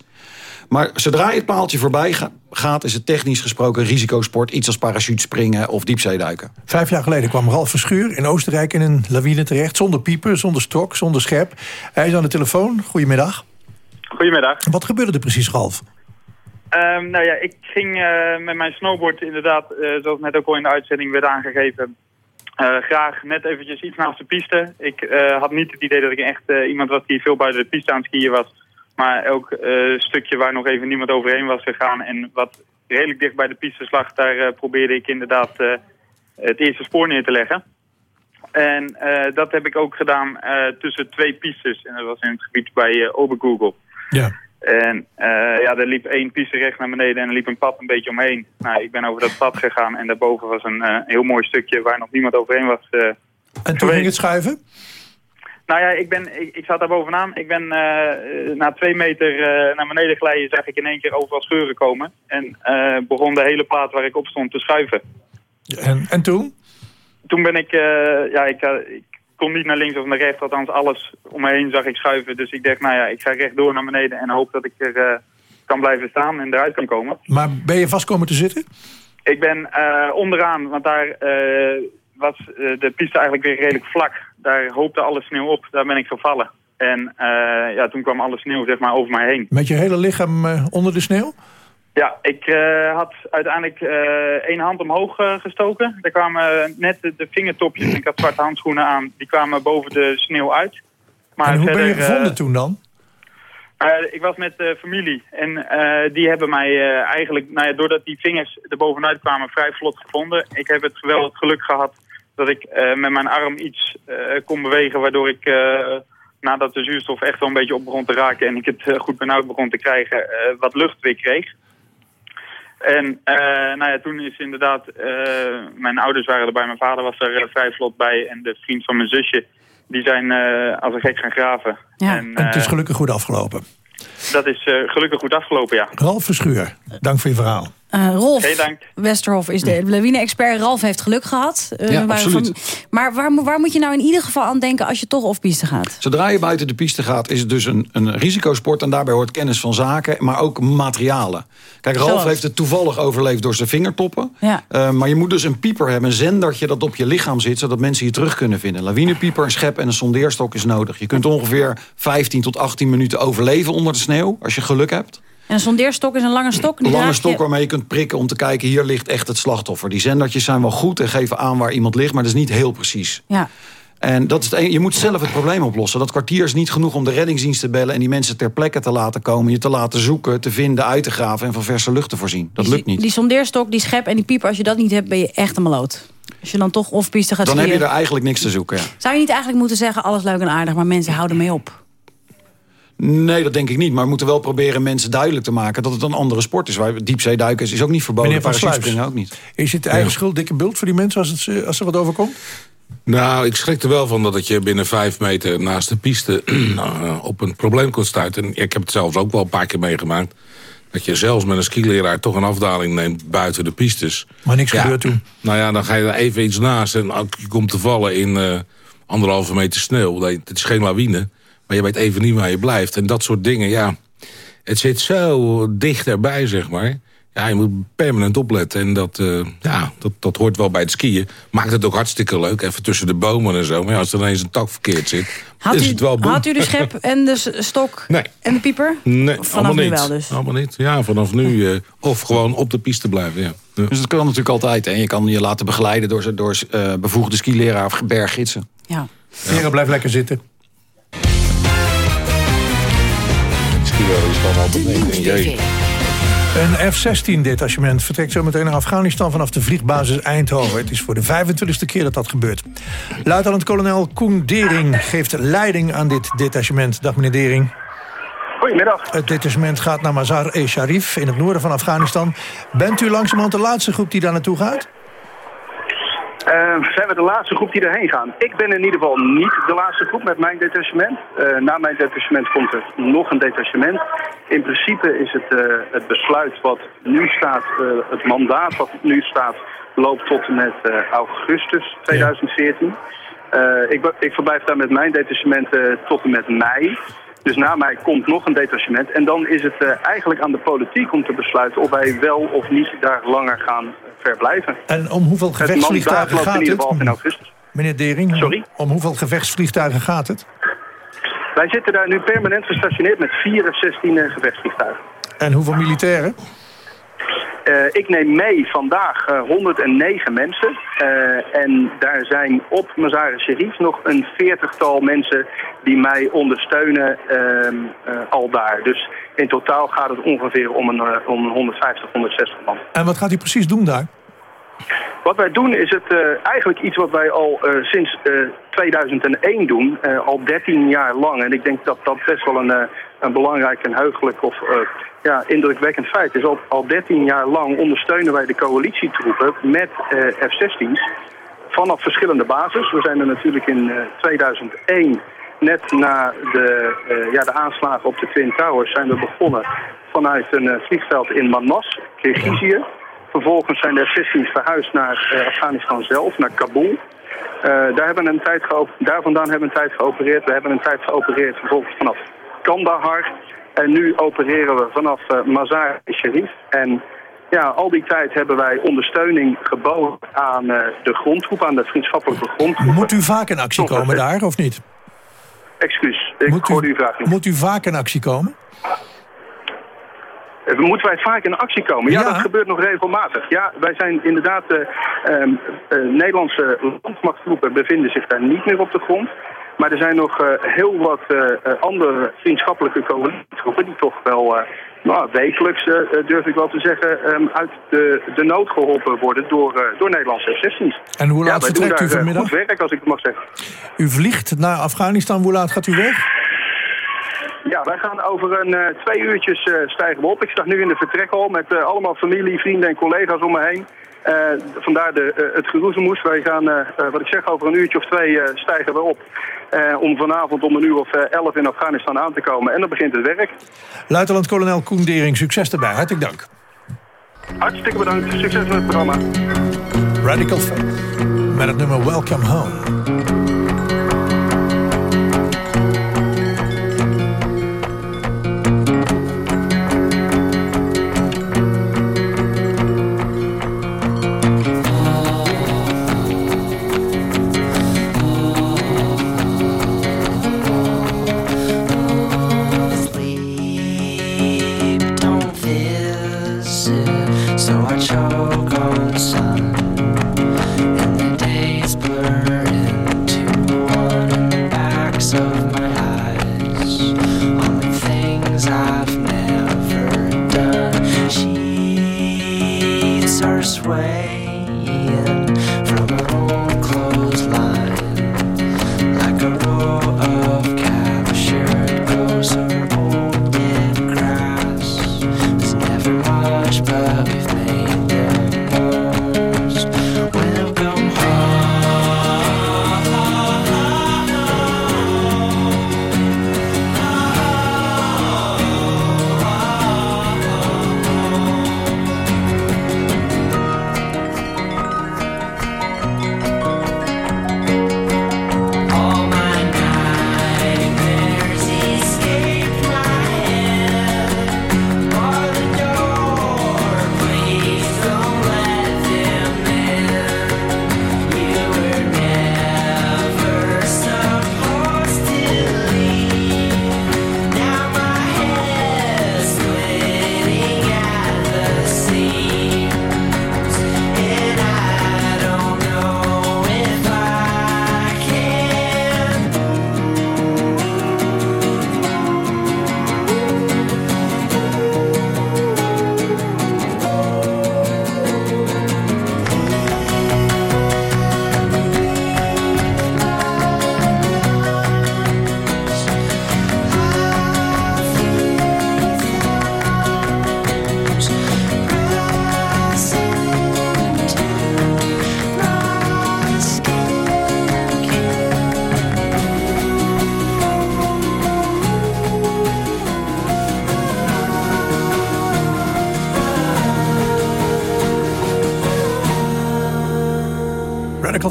Maar zodra je het paaltje voorbij ga- gaat... is het technisch gesproken risicosport. Iets als parachutespringen of diepzeeduiken. Vijf jaar geleden kwam Ralf Verschuur in Oostenrijk in een lawine terecht. Zonder pieper, zonder stok, zonder schep. Hij is aan de telefoon. Goedemiddag. Goedemiddag. Wat gebeurde er precies, Ralf? Ehm, nou ja, ik ging eh, met mijn snowboard inderdaad, eh, zoals net ook al in de uitzending werd aangegeven, eh, graag net eventjes iets naast de piste. Ik eh, had niet het idee dat ik echt eh, iemand was die veel buiten de piste aan het skiën was. Maar ook eh, een stukje waar nog even niemand overheen was gegaan en wat redelijk dicht bij de piste lag, daar eh, probeerde ik inderdaad eh, het eerste spoor neer te leggen. En dat heb ik ook gedaan tussen twee pistes. En dat was in het gebied bij uh, Obergoogle. Ja. En ja, er liep één piste recht naar beneden en er liep een pad een beetje omheen. Nou, ik ben over dat pad gegaan en daarboven was een heel mooi stukje waar nog niemand overheen was En toen ging het schuiven? Nou ja, ik, ben, ik, ik zat daar bovenaan. Ik ben eh, na twee meter eh, naar beneden glijden, zag ik in één keer overal scheuren komen. En eh, begon de hele plaat waar ik op stond te schuiven. En, en toen? Toen ben ik, eh, ja, ik, eh, ik kon niet naar links of naar rechts, althans alles om me heen zag ik schuiven. Dus ik dacht, nou ja, ik ga rechtdoor naar beneden en hoop dat ik er eh, kan blijven staan en eruit kan komen. Maar ben je vast komen te zitten? Ik ben eh, onderaan, want daar eh, was eh, de piste eigenlijk weer redelijk vlak. Daar hoopte alle sneeuw op, daar ben ik gevallen. En eh, ja, toen kwam alle sneeuw zeg maar over mij heen. Met je hele lichaam eh, onder de sneeuw? Ja, ik eh, had uiteindelijk één hand omhoog gestoken. Daar kwamen net de, de vingertopjes, ik had zwarte handschoenen aan, die kwamen boven de sneeuw uit. Maar en hoe ben je gevonden toen dan? ik was met familie en die hebben mij eigenlijk, nou ja, doordat die vingers er bovenuit kwamen, vrij vlot gevonden. Ik heb het wel het geluk gehad dat ik eh, met mijn arm iets eh, kon bewegen, waardoor ik, eh, nadat de zuurstof echt wel een beetje op begon te raken en ik het goed benauwd begon te krijgen, wat lucht weer kreeg. En nou ja, toen is inderdaad, mijn ouders waren erbij, mijn vader was er vrij vlot bij en de vriend van mijn zusje, die zijn als een gek gaan graven. Ja. En, En het is gelukkig goed afgelopen. Dat is eh, gelukkig goed afgelopen, ja. Ralf Verschuur, dank voor je verhaal. Eh, Rolf dank. Westerhof is de lawine-expert. Ralf heeft geluk gehad. Eh, Ja, waar- absoluut. van- maar waar, mo- waar moet je nou in ieder geval aan denken... als je toch off-piste gaat? Zodra je buiten de piste gaat, is het dus een, een risicosport... en daarbij hoort kennis van zaken, maar ook materialen. Kijk, Ralf Zoals? heeft het toevallig overleefd door zijn vingertoppen. Ja. Eh, maar je moet dus een pieper hebben, een zendertje dat op je lichaam zit... zodat mensen je terug kunnen vinden. Een lawinepieper, een schep en een sondeerstok is nodig. Je kunt ongeveer 15 tot 18 minuten overleven onder de sneeuw... als je geluk hebt. En een sondeerstok is een lange stok. Een lange stok waarmee je kunt prikken om te kijken... hier ligt echt het slachtoffer. Die zendertjes zijn wel goed en geven aan waar iemand ligt... maar dat is niet heel precies. Ja. En dat is het een, je moet zelf het probleem oplossen. Dat kwartier is niet genoeg om de reddingsdienst te bellen... en die mensen ter plekke te laten komen... je te laten zoeken, te vinden, uit te graven... en van verse lucht te voorzien. Dat lukt niet. Die sondeerstok, die schep en die pieper, als je dat niet hebt, ben je echt een maloot. Als je dan toch off-piste gaat Dan heb je er eigenlijk niks te zoeken, ja. Zou je niet eigenlijk moeten zeggen, alles leuk en aardig... maar mensen houden mee op? Nee, dat denk ik niet. Maar we moeten wel proberen mensen duidelijk te maken... dat het een andere sport is. Waar Diepzeeduiken is, is ook niet verboden. Meneer Van Sluis, Parachutespringen ook niet. Is het eigen schuld dikke bult voor die mensen als, het, als er wat overkomt? Nou, ik schrik er wel van dat je binnen vijf meter naast de piste [CLEARS THROAT] eh, op een probleem kunt stuiten. En ik heb het zelfs ook wel een paar keer meegemaakt. Dat je zelfs met een skileraar toch een afdaling neemt buiten de pistes. Maar niks Ja, gebeurt toen. Nou ja, dan ga je er even iets naast en je komt te vallen in eh, anderhalve meter sneeuw. Dat- Het is geen lawine, maar je weet even niet waar je blijft. En dat soort dingen, ja, het zit zo dicht erbij, zeg maar. Ja, je moet permanent opletten. En dat, eh, ja, dat, dat hoort wel bij het skiën. Maakt het ook hartstikke leuk, even tussen de bomen en zo. Maar ja, als er ineens een tak verkeerd zit, Had is u, het wel boem. had u de schep [LAUGHS] en de stok Nee. en de pieper? Nee, Vanaf allemaal nu niet. wel dus. Allemaal niet. Ja, vanaf nu. eh, of gewoon op de piste blijven, ja. ja. Dus dat kan natuurlijk altijd. Hè. Je kan je laten begeleiden door, door eh, bevoegde skileraar of berggidsen. Ja. Heren, blijf lekker zitten. Skiën is dan altijd nee, jee. Een F-16 detachement vertrekt zometeen naar Afghanistan vanaf de vliegbasis Eindhoven. Het is voor de 25e keer dat dat gebeurt. Luitenant-kolonel Koen Dering geeft leiding aan dit detachement. Dag meneer Dering. Goedemiddag. Het detachement gaat naar Mazar-e-Sharif in het noorden van Afghanistan. Bent u langzamerhand de laatste groep die daar naartoe gaat? Eh, zijn we de laatste groep die erheen gaan? Ik ben in ieder geval niet de laatste groep met mijn detachement. Eh, na mijn detachement komt er nog een detachement. In principe is het, eh, het besluit wat nu staat, eh, het mandaat wat nu staat, loopt tot en met augustus 2014. Eh, ik, ik verblijf daar met mijn detachement tot en met mei. Dus na mij komt nog een detachement. En dan is het eigenlijk aan de politiek om te besluiten of wij wel of niet daar langer gaan verblijven. En om hoeveel gevechtsvliegtuigen gaat het? in augustus. Meneer Dering, Sorry? om hoeveel gevechtsvliegtuigen gaat het? Wij zitten daar nu permanent gestationeerd met 4 of 16 eh, gevechtsvliegtuigen. En hoeveel militairen? Eh, ik neem mee vandaag eh, 109 mensen. Eh, en daar zijn op Mazar Sharif nog een veertigtal mensen die mij ondersteunen ehm, eh, al daar. Dus in totaal gaat het ongeveer om een, eh, om een 150, 160 man. En wat gaat hij precies doen daar? Wat wij doen is het eh, eigenlijk iets wat wij al eh, sinds eh, 2001 doen, al 13 jaar lang. En ik denk dat dat best wel een, een belangrijk en heugelijk of ja, indrukwekkend feit is. Al, al 13 jaar lang ondersteunen wij de coalitietroepen met eh, F-16's vanaf verschillende bases. We zijn er natuurlijk in eh, 2001, net na de, eh, ja, de aanslagen op de Twin Towers, zijn we begonnen vanuit een eh, vliegveld in Manas, Kirgizië. Vervolgens zijn de F-16's verhuisd naar eh, Afghanistan zelf, naar Kabul. Daar, hebben we een tijd daar vandaan hebben we een tijd geopereerd. We hebben een tijd geopereerd vervolgens vanaf Kandahar. En nu opereren we vanaf eh, Mazar-e-Sharif. En ja, al die tijd hebben wij ondersteuning geboden aan de grondtroep, aan de vriendschappelijke grondtroep. Moet u vaak in actie komen daar, of niet? Excuus, ik Moet u- hoorde uw vraag niet. Moet u vaak in actie komen? Eh, Moeten wij vaak in actie komen? Ja, Ja. dat gebeurt nog regelmatig. Ja, wij zijn inderdaad... eh, ehm, eh, Nederlandse landmachtgroepen bevinden zich daar niet meer op de grond. Maar er zijn nog eh, heel wat eh, eh, andere vriendschappelijke coalitiegroepen... die toch wel nou, wekelijks, durf ik wel te zeggen... ehm, uit de, de nood geholpen worden door, door Nederlandse F-16's. En hoe laat vertrekt u vanmiddag? goed werk, als ik het mag zeggen. U vliegt naar Afghanistan, hoe laat gaat u weg? Ja, wij gaan over een twee uurtjes stijgen we op. Ik sta nu in de vertrekhal met allemaal familie, vrienden en collega's om me heen. Eh, vandaar de, eh, het geroezemoes. Wij gaan, eh, wat ik zeg, over een uurtje of twee stijgen we op. Om vanavond om een uur of elf in Afghanistan aan te komen. En dan begint het werk. Luitenant-kolonel Koen Dering, succes erbij. Hartelijk dank. Hartstikke bedankt. Succes met het programma. Radical Faith met het nummer Welcome Home.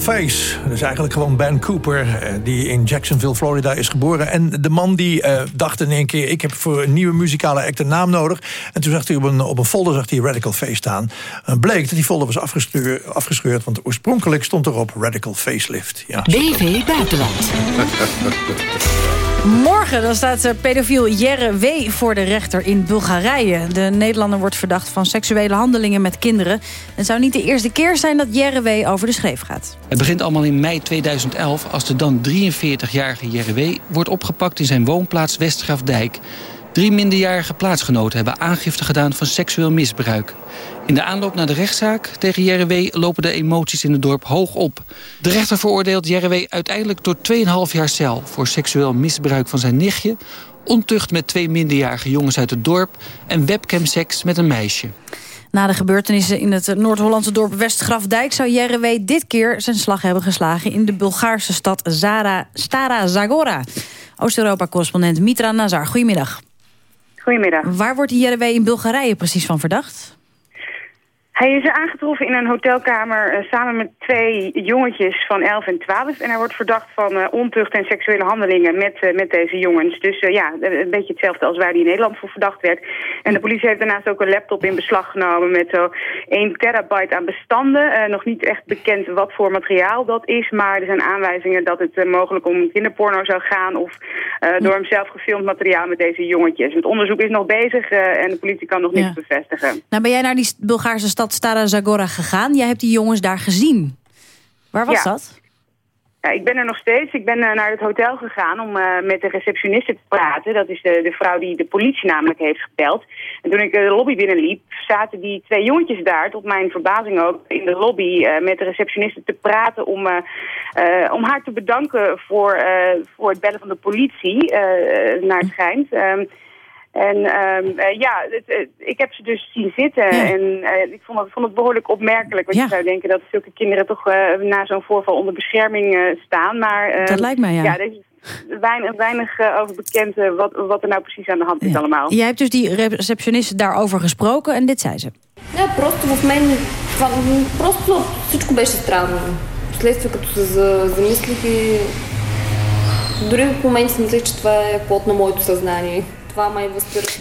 Face. Dat is eigenlijk gewoon Ben Cooper, eh, die in Jacksonville, Florida is geboren. En de man die uh, dacht in één keer... ik heb voor een nieuwe muzikale act een naam nodig. En toen zag hij op een, op een folder zag hij Radical Face staan. En bleek dat die folder was afgescheurd, afgescheurd want oorspronkelijk stond erop Radical Facelift. Ja, BV Buitenland. [LAUGHS] Morgen dan staat eh, pedofiel Jerre W. voor de rechter in Bulgarije. De Nederlander wordt verdacht van seksuele handelingen met kinderen. Het zou niet de eerste keer zijn dat Jerre W. over de schreef gaat. Het begint allemaal in mei 2011 als de dan 43-jarige Jerre W. wordt opgepakt in zijn woonplaats Westgrafdijk. Drie minderjarige plaatsgenoten hebben aangifte gedaan van seksueel misbruik. In de aanloop naar de rechtszaak tegen JRW lopen de emoties in het dorp hoog op. De rechter veroordeelt JRW uiteindelijk tot 2,5 jaar cel... voor seksueel misbruik van zijn nichtje... ontucht met twee minderjarige jongens uit het dorp... en webcamseks met een meisje. Na de gebeurtenissen in het Noord-Hollandse dorp Westgrafdijk... zou JRW dit keer zijn slag hebben geslagen... in de Bulgaarse stad Zara, Stara Zagora. Oost-Europa-correspondent Mitra Nazar, goedemiddag. Goedemiddag. Waar wordt JRW in Bulgarije precies van verdacht? Hij is aangetroffen in een hotelkamer uh, samen met twee jongetjes van 11 en 12. En hij wordt verdacht van uh, ontucht en seksuele handelingen met, uh, met deze jongens. Dus ja, een beetje hetzelfde als waar hij in Nederland voor verdacht werd. En de politie heeft daarnaast ook een laptop in beslag genomen met zo 1 terabyte aan bestanden. nog niet echt bekend wat voor materiaal dat is. Maar er zijn aanwijzingen dat het mogelijk om kinderporno zou gaan. Of door hem zelf gefilmd materiaal met deze jongetjes. Het onderzoek is nog bezig en de politie kan nog niets bevestigen. Nou, ben jij naar die Bulgaarse stad Stara Zagora gegaan. Jij hebt die jongens daar gezien. Waar was ja. dat? Ja, ik ben er nog steeds. Ik ben uh, naar het hotel gegaan om uh, met de receptioniste te praten. Dat is de, de vrouw die de politie namelijk heeft gebeld. En toen ik de lobby binnenliep, zaten die twee jongetjes daar, tot mijn verbazing ook, in de lobby uh, met de receptioniste te praten om, om haar te bedanken voor, voor het bellen van de politie, naar het schijnt. Um, en um, uh, ja, het, het, ik heb ze dus zien zitten ja. en uh, ik vond het, vond het behoorlijk opmerkelijk. Want ja. je zou denken dat zulke kinderen toch uh, na zo'n voorval onder bescherming staan. Maar, dat lijkt mij, ja. ja er is weinig, weinig over bekend wat, wat er nou precies aan de hand is ja. allemaal. Jij hebt dus die receptioniste daarover gesproken en dit zei ze. Ja, просто в мен просто всичко беше странно. Следствие като се замислих и дори в момента си мислех, че това е плод на моето съзнание.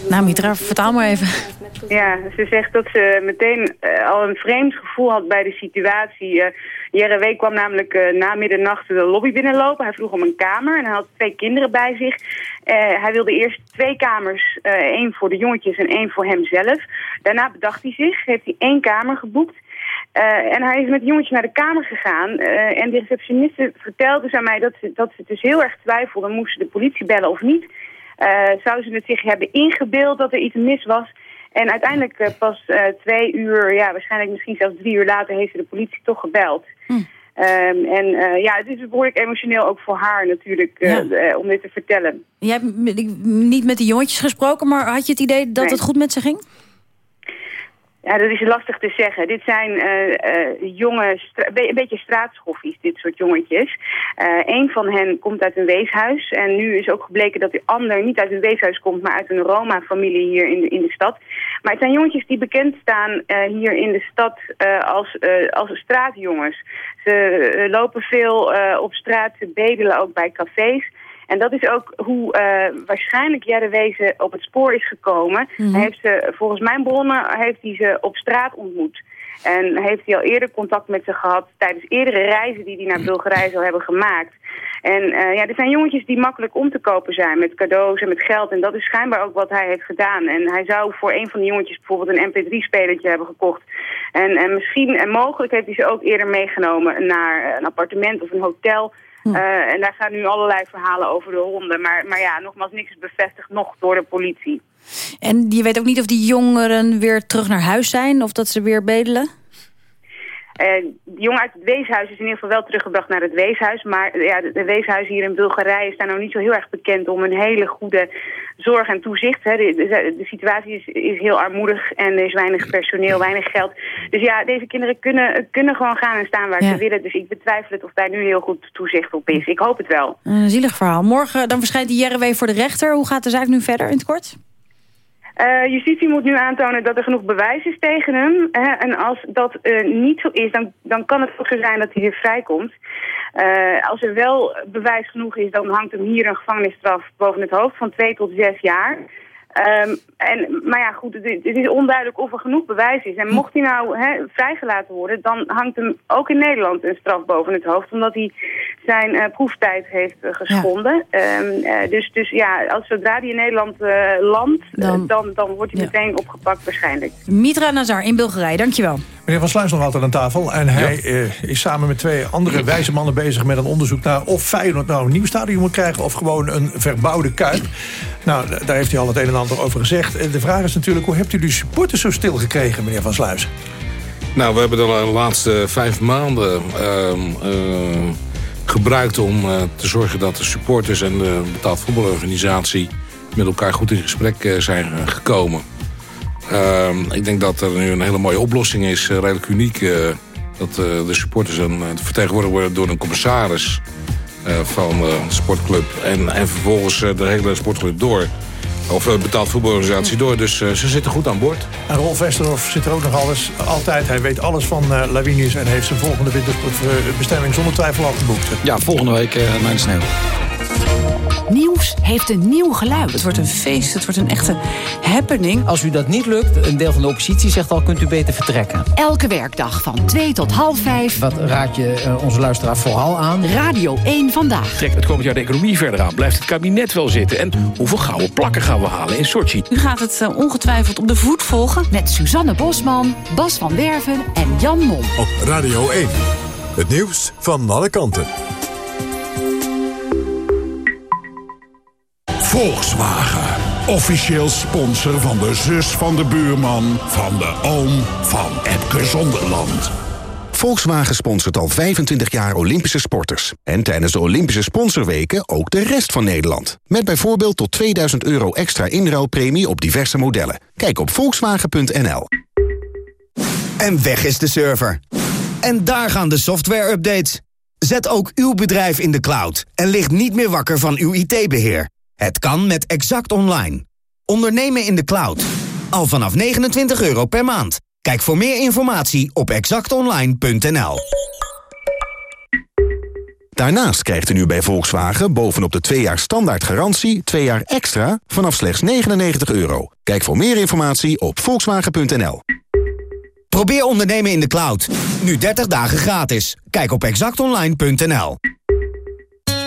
Nou, Mitra, vertaal maar even. Ja, ze zegt dat ze meteen uh, al een vreemd gevoel had bij de situatie. Uh, Jerre W. kwam namelijk uh, na middernacht de lobby binnenlopen. Hij vroeg om een kamer en hij had twee kinderen bij zich. hij wilde eerst twee kamers, één voor de jongetjes en één voor hemzelf. Daarna bedacht hij zich, heeft hij één kamer geboekt. Uh, en hij is met het jongetje naar de kamer gegaan. Uh, en de receptioniste vertelde ze aan mij dat ze, dat ze dus heel erg twijfelde... moest ze de politie bellen of niet. Uh, zou ze het zich hebben ingebeeld dat er iets mis was. En uiteindelijk uh, pas uh, twee uur, ja, waarschijnlijk misschien zelfs drie uur later... heeft ze de politie toch gebeld. Hm. Um, en ja, het is behoorlijk emotioneel ook voor haar natuurlijk ja. om dit te vertellen. Jij hebt niet met de jongetjes gesproken, maar had je het idee dat nee. het goed met ze ging? Ja, dat is lastig te zeggen. Dit zijn uh, jonge, een beetje straatschoffies, dit soort jongetjes. Uh, een van hen komt uit een weeshuis. En nu is ook gebleken dat de ander niet uit een weeshuis komt... maar uit een Roma-familie hier in de, in de stad. Maar het zijn jongetjes die bekend staan hier in de stad als, als straatjongens. Ze lopen veel op straat, ze bedelen ook bij cafés... En dat is ook hoe uh, waarschijnlijk Jelle Wezen op het spoor is gekomen. Mm -hmm. Hij heeft ze, volgens mijn bronnen heeft hij ze op straat ontmoet. En heeft hij al eerder contact met ze gehad tijdens eerdere reizen die hij naar Bulgarije zou hebben gemaakt. En uh, ja, er zijn jongetjes die makkelijk om te kopen zijn met cadeaus en met geld. En dat is schijnbaar ook wat hij heeft gedaan. En hij zou voor een van de jongetjes bijvoorbeeld een mp3-spelertje hebben gekocht. En, en misschien en mogelijk heeft hij ze ook eerder meegenomen naar een appartement of een hotel... Uh, en daar gaan nu allerlei verhalen over de honden. Maar, maar ja, nogmaals, niks is bevestigd nog door de politie. En je weet ook niet of die jongeren weer terug naar huis zijn? Of dat ze weer bedelen? Uh, de jongen uit het weeshuis is in ieder geval wel teruggebracht naar het weeshuis. Maar ja, de, de weeshuizen hier in Bulgarije staan nou niet zo heel erg bekend om een hele goede zorg en toezicht. Hè. De, de, de, situatie is, is heel armoedig en er is weinig personeel, weinig geld. Dus ja, deze kinderen kunnen, kunnen gewoon gaan en staan waar ja. ze willen. Dus ik betwijfel het of daar nu heel goed toezicht op is. Ik hoop het wel. Een zielig verhaal. Morgen dan verschijnt die JRW voor de rechter. Hoe gaat de zaak nu verder in het kort? Eh, justitie moet nu aantonen dat er genoeg bewijs is tegen hem. Hè, en als dat eh, niet zo is, dan, dan kan het ook zo zijn dat hij weer vrijkomt. Eh, als er wel bewijs genoeg is, dan hangt hem hier een gevangenisstraf boven het hoofd van twee tot zes jaar. Ehm, en, maar ja, goed, het, is- het is onduidelijk of er genoeg bewijs is. En mocht hij nou vrijgelaten worden, dan hangt hem ook in Nederland een straf boven het hoofd. Omdat hij zijn eh, proeftijd heeft eh, geschonden. Ehm, eh, dus, dus ja, als zodra hij in Nederland landt, Dan- dan, dan, wordt hij meteen opgepakt waarschijnlijk. Mitra Nazar in Bulgarije, dankjewel. Meneer Van Sluis nog altijd aan tafel. En hij eh, is samen met twee andere wijze mannen bezig met een onderzoek naar of Feyenoord nou een nieuw stadion moet krijgen of gewoon een verbouwde kuip. Nou, daar heeft hij al het een en ander over gezegd. Eh, De vraag is natuurlijk, hoe hebt u die supporters zo stil gekregen, meneer Van Sluis? Nou, we hebben de laatste vijf maanden ehm, eh, gebruikt om te zorgen dat de supporters en de betaald voetbalorganisatie met elkaar goed in gesprek zijn gekomen. Ehm, ik denk dat er nu een hele mooie oplossing is, eh, redelijk uniek. eh, dat eh, de supporters een, vertegenwoordigd worden door een commissaris eh, van eh, de sportclub. En, en vervolgens eh, de hele sportclub door. Of betaald voetbalorganisatie door. Dus eh, ze zitten goed aan boord. En Rolf Westerhof zit er ook nog alles, altijd. Hij weet alles van eh Lawinius en heeft zijn volgende wintersportbestemming zonder twijfel al geboekt. Ja, volgende week uh, naar de sneeuw. Nieuws heeft een nieuw geluid. Het wordt een feest, het wordt een echte happening. Als u dat niet lukt, een deel van de oppositie zegt al, kunt u beter vertrekken. Elke werkdag van 2 tot half 5. Wat raad je uh, onze luisteraar vooral aan? Radio 1 vandaag. Trekt het komend jaar de economie verder aan? Blijft het kabinet wel zitten? En hoeveel gouden plakken gaan we halen in Sochi? U gaat het uh, ongetwijfeld op de voet volgen. Met Suzanne Bosman, Bas van Werven en Jan Mom. Op Radio 1. Het nieuws van alle kanten. Volkswagen. Officieel sponsor van de zus van de buurman... van de oom van Epke Zonderland. Volkswagen sponsort al 25 jaar Olympische sporters. En tijdens de Olympische sponsorweken ook de rest van Nederland. Met bijvoorbeeld tot 2000 euro extra inruilpremie op diverse modellen. Kijk op volkswagen.nl. En weg is de server. En daar gaan de software-updates. Zet ook uw bedrijf in de cloud. En ligt niet meer wakker van uw IT-beheer. Het kan met Exact Online. Ondernemen in de cloud. Al vanaf 29 euro per maand. Kijk voor meer informatie op exactonline.nl. Daarnaast krijgt u nu bij Volkswagen bovenop de 2 jaar standaard garantie... 2 jaar extra vanaf slechts 99 euro. Kijk voor meer informatie op volkswagen.nl. Probeer ondernemen in de cloud. Nu 30 dagen gratis. Kijk op exactonline.nl.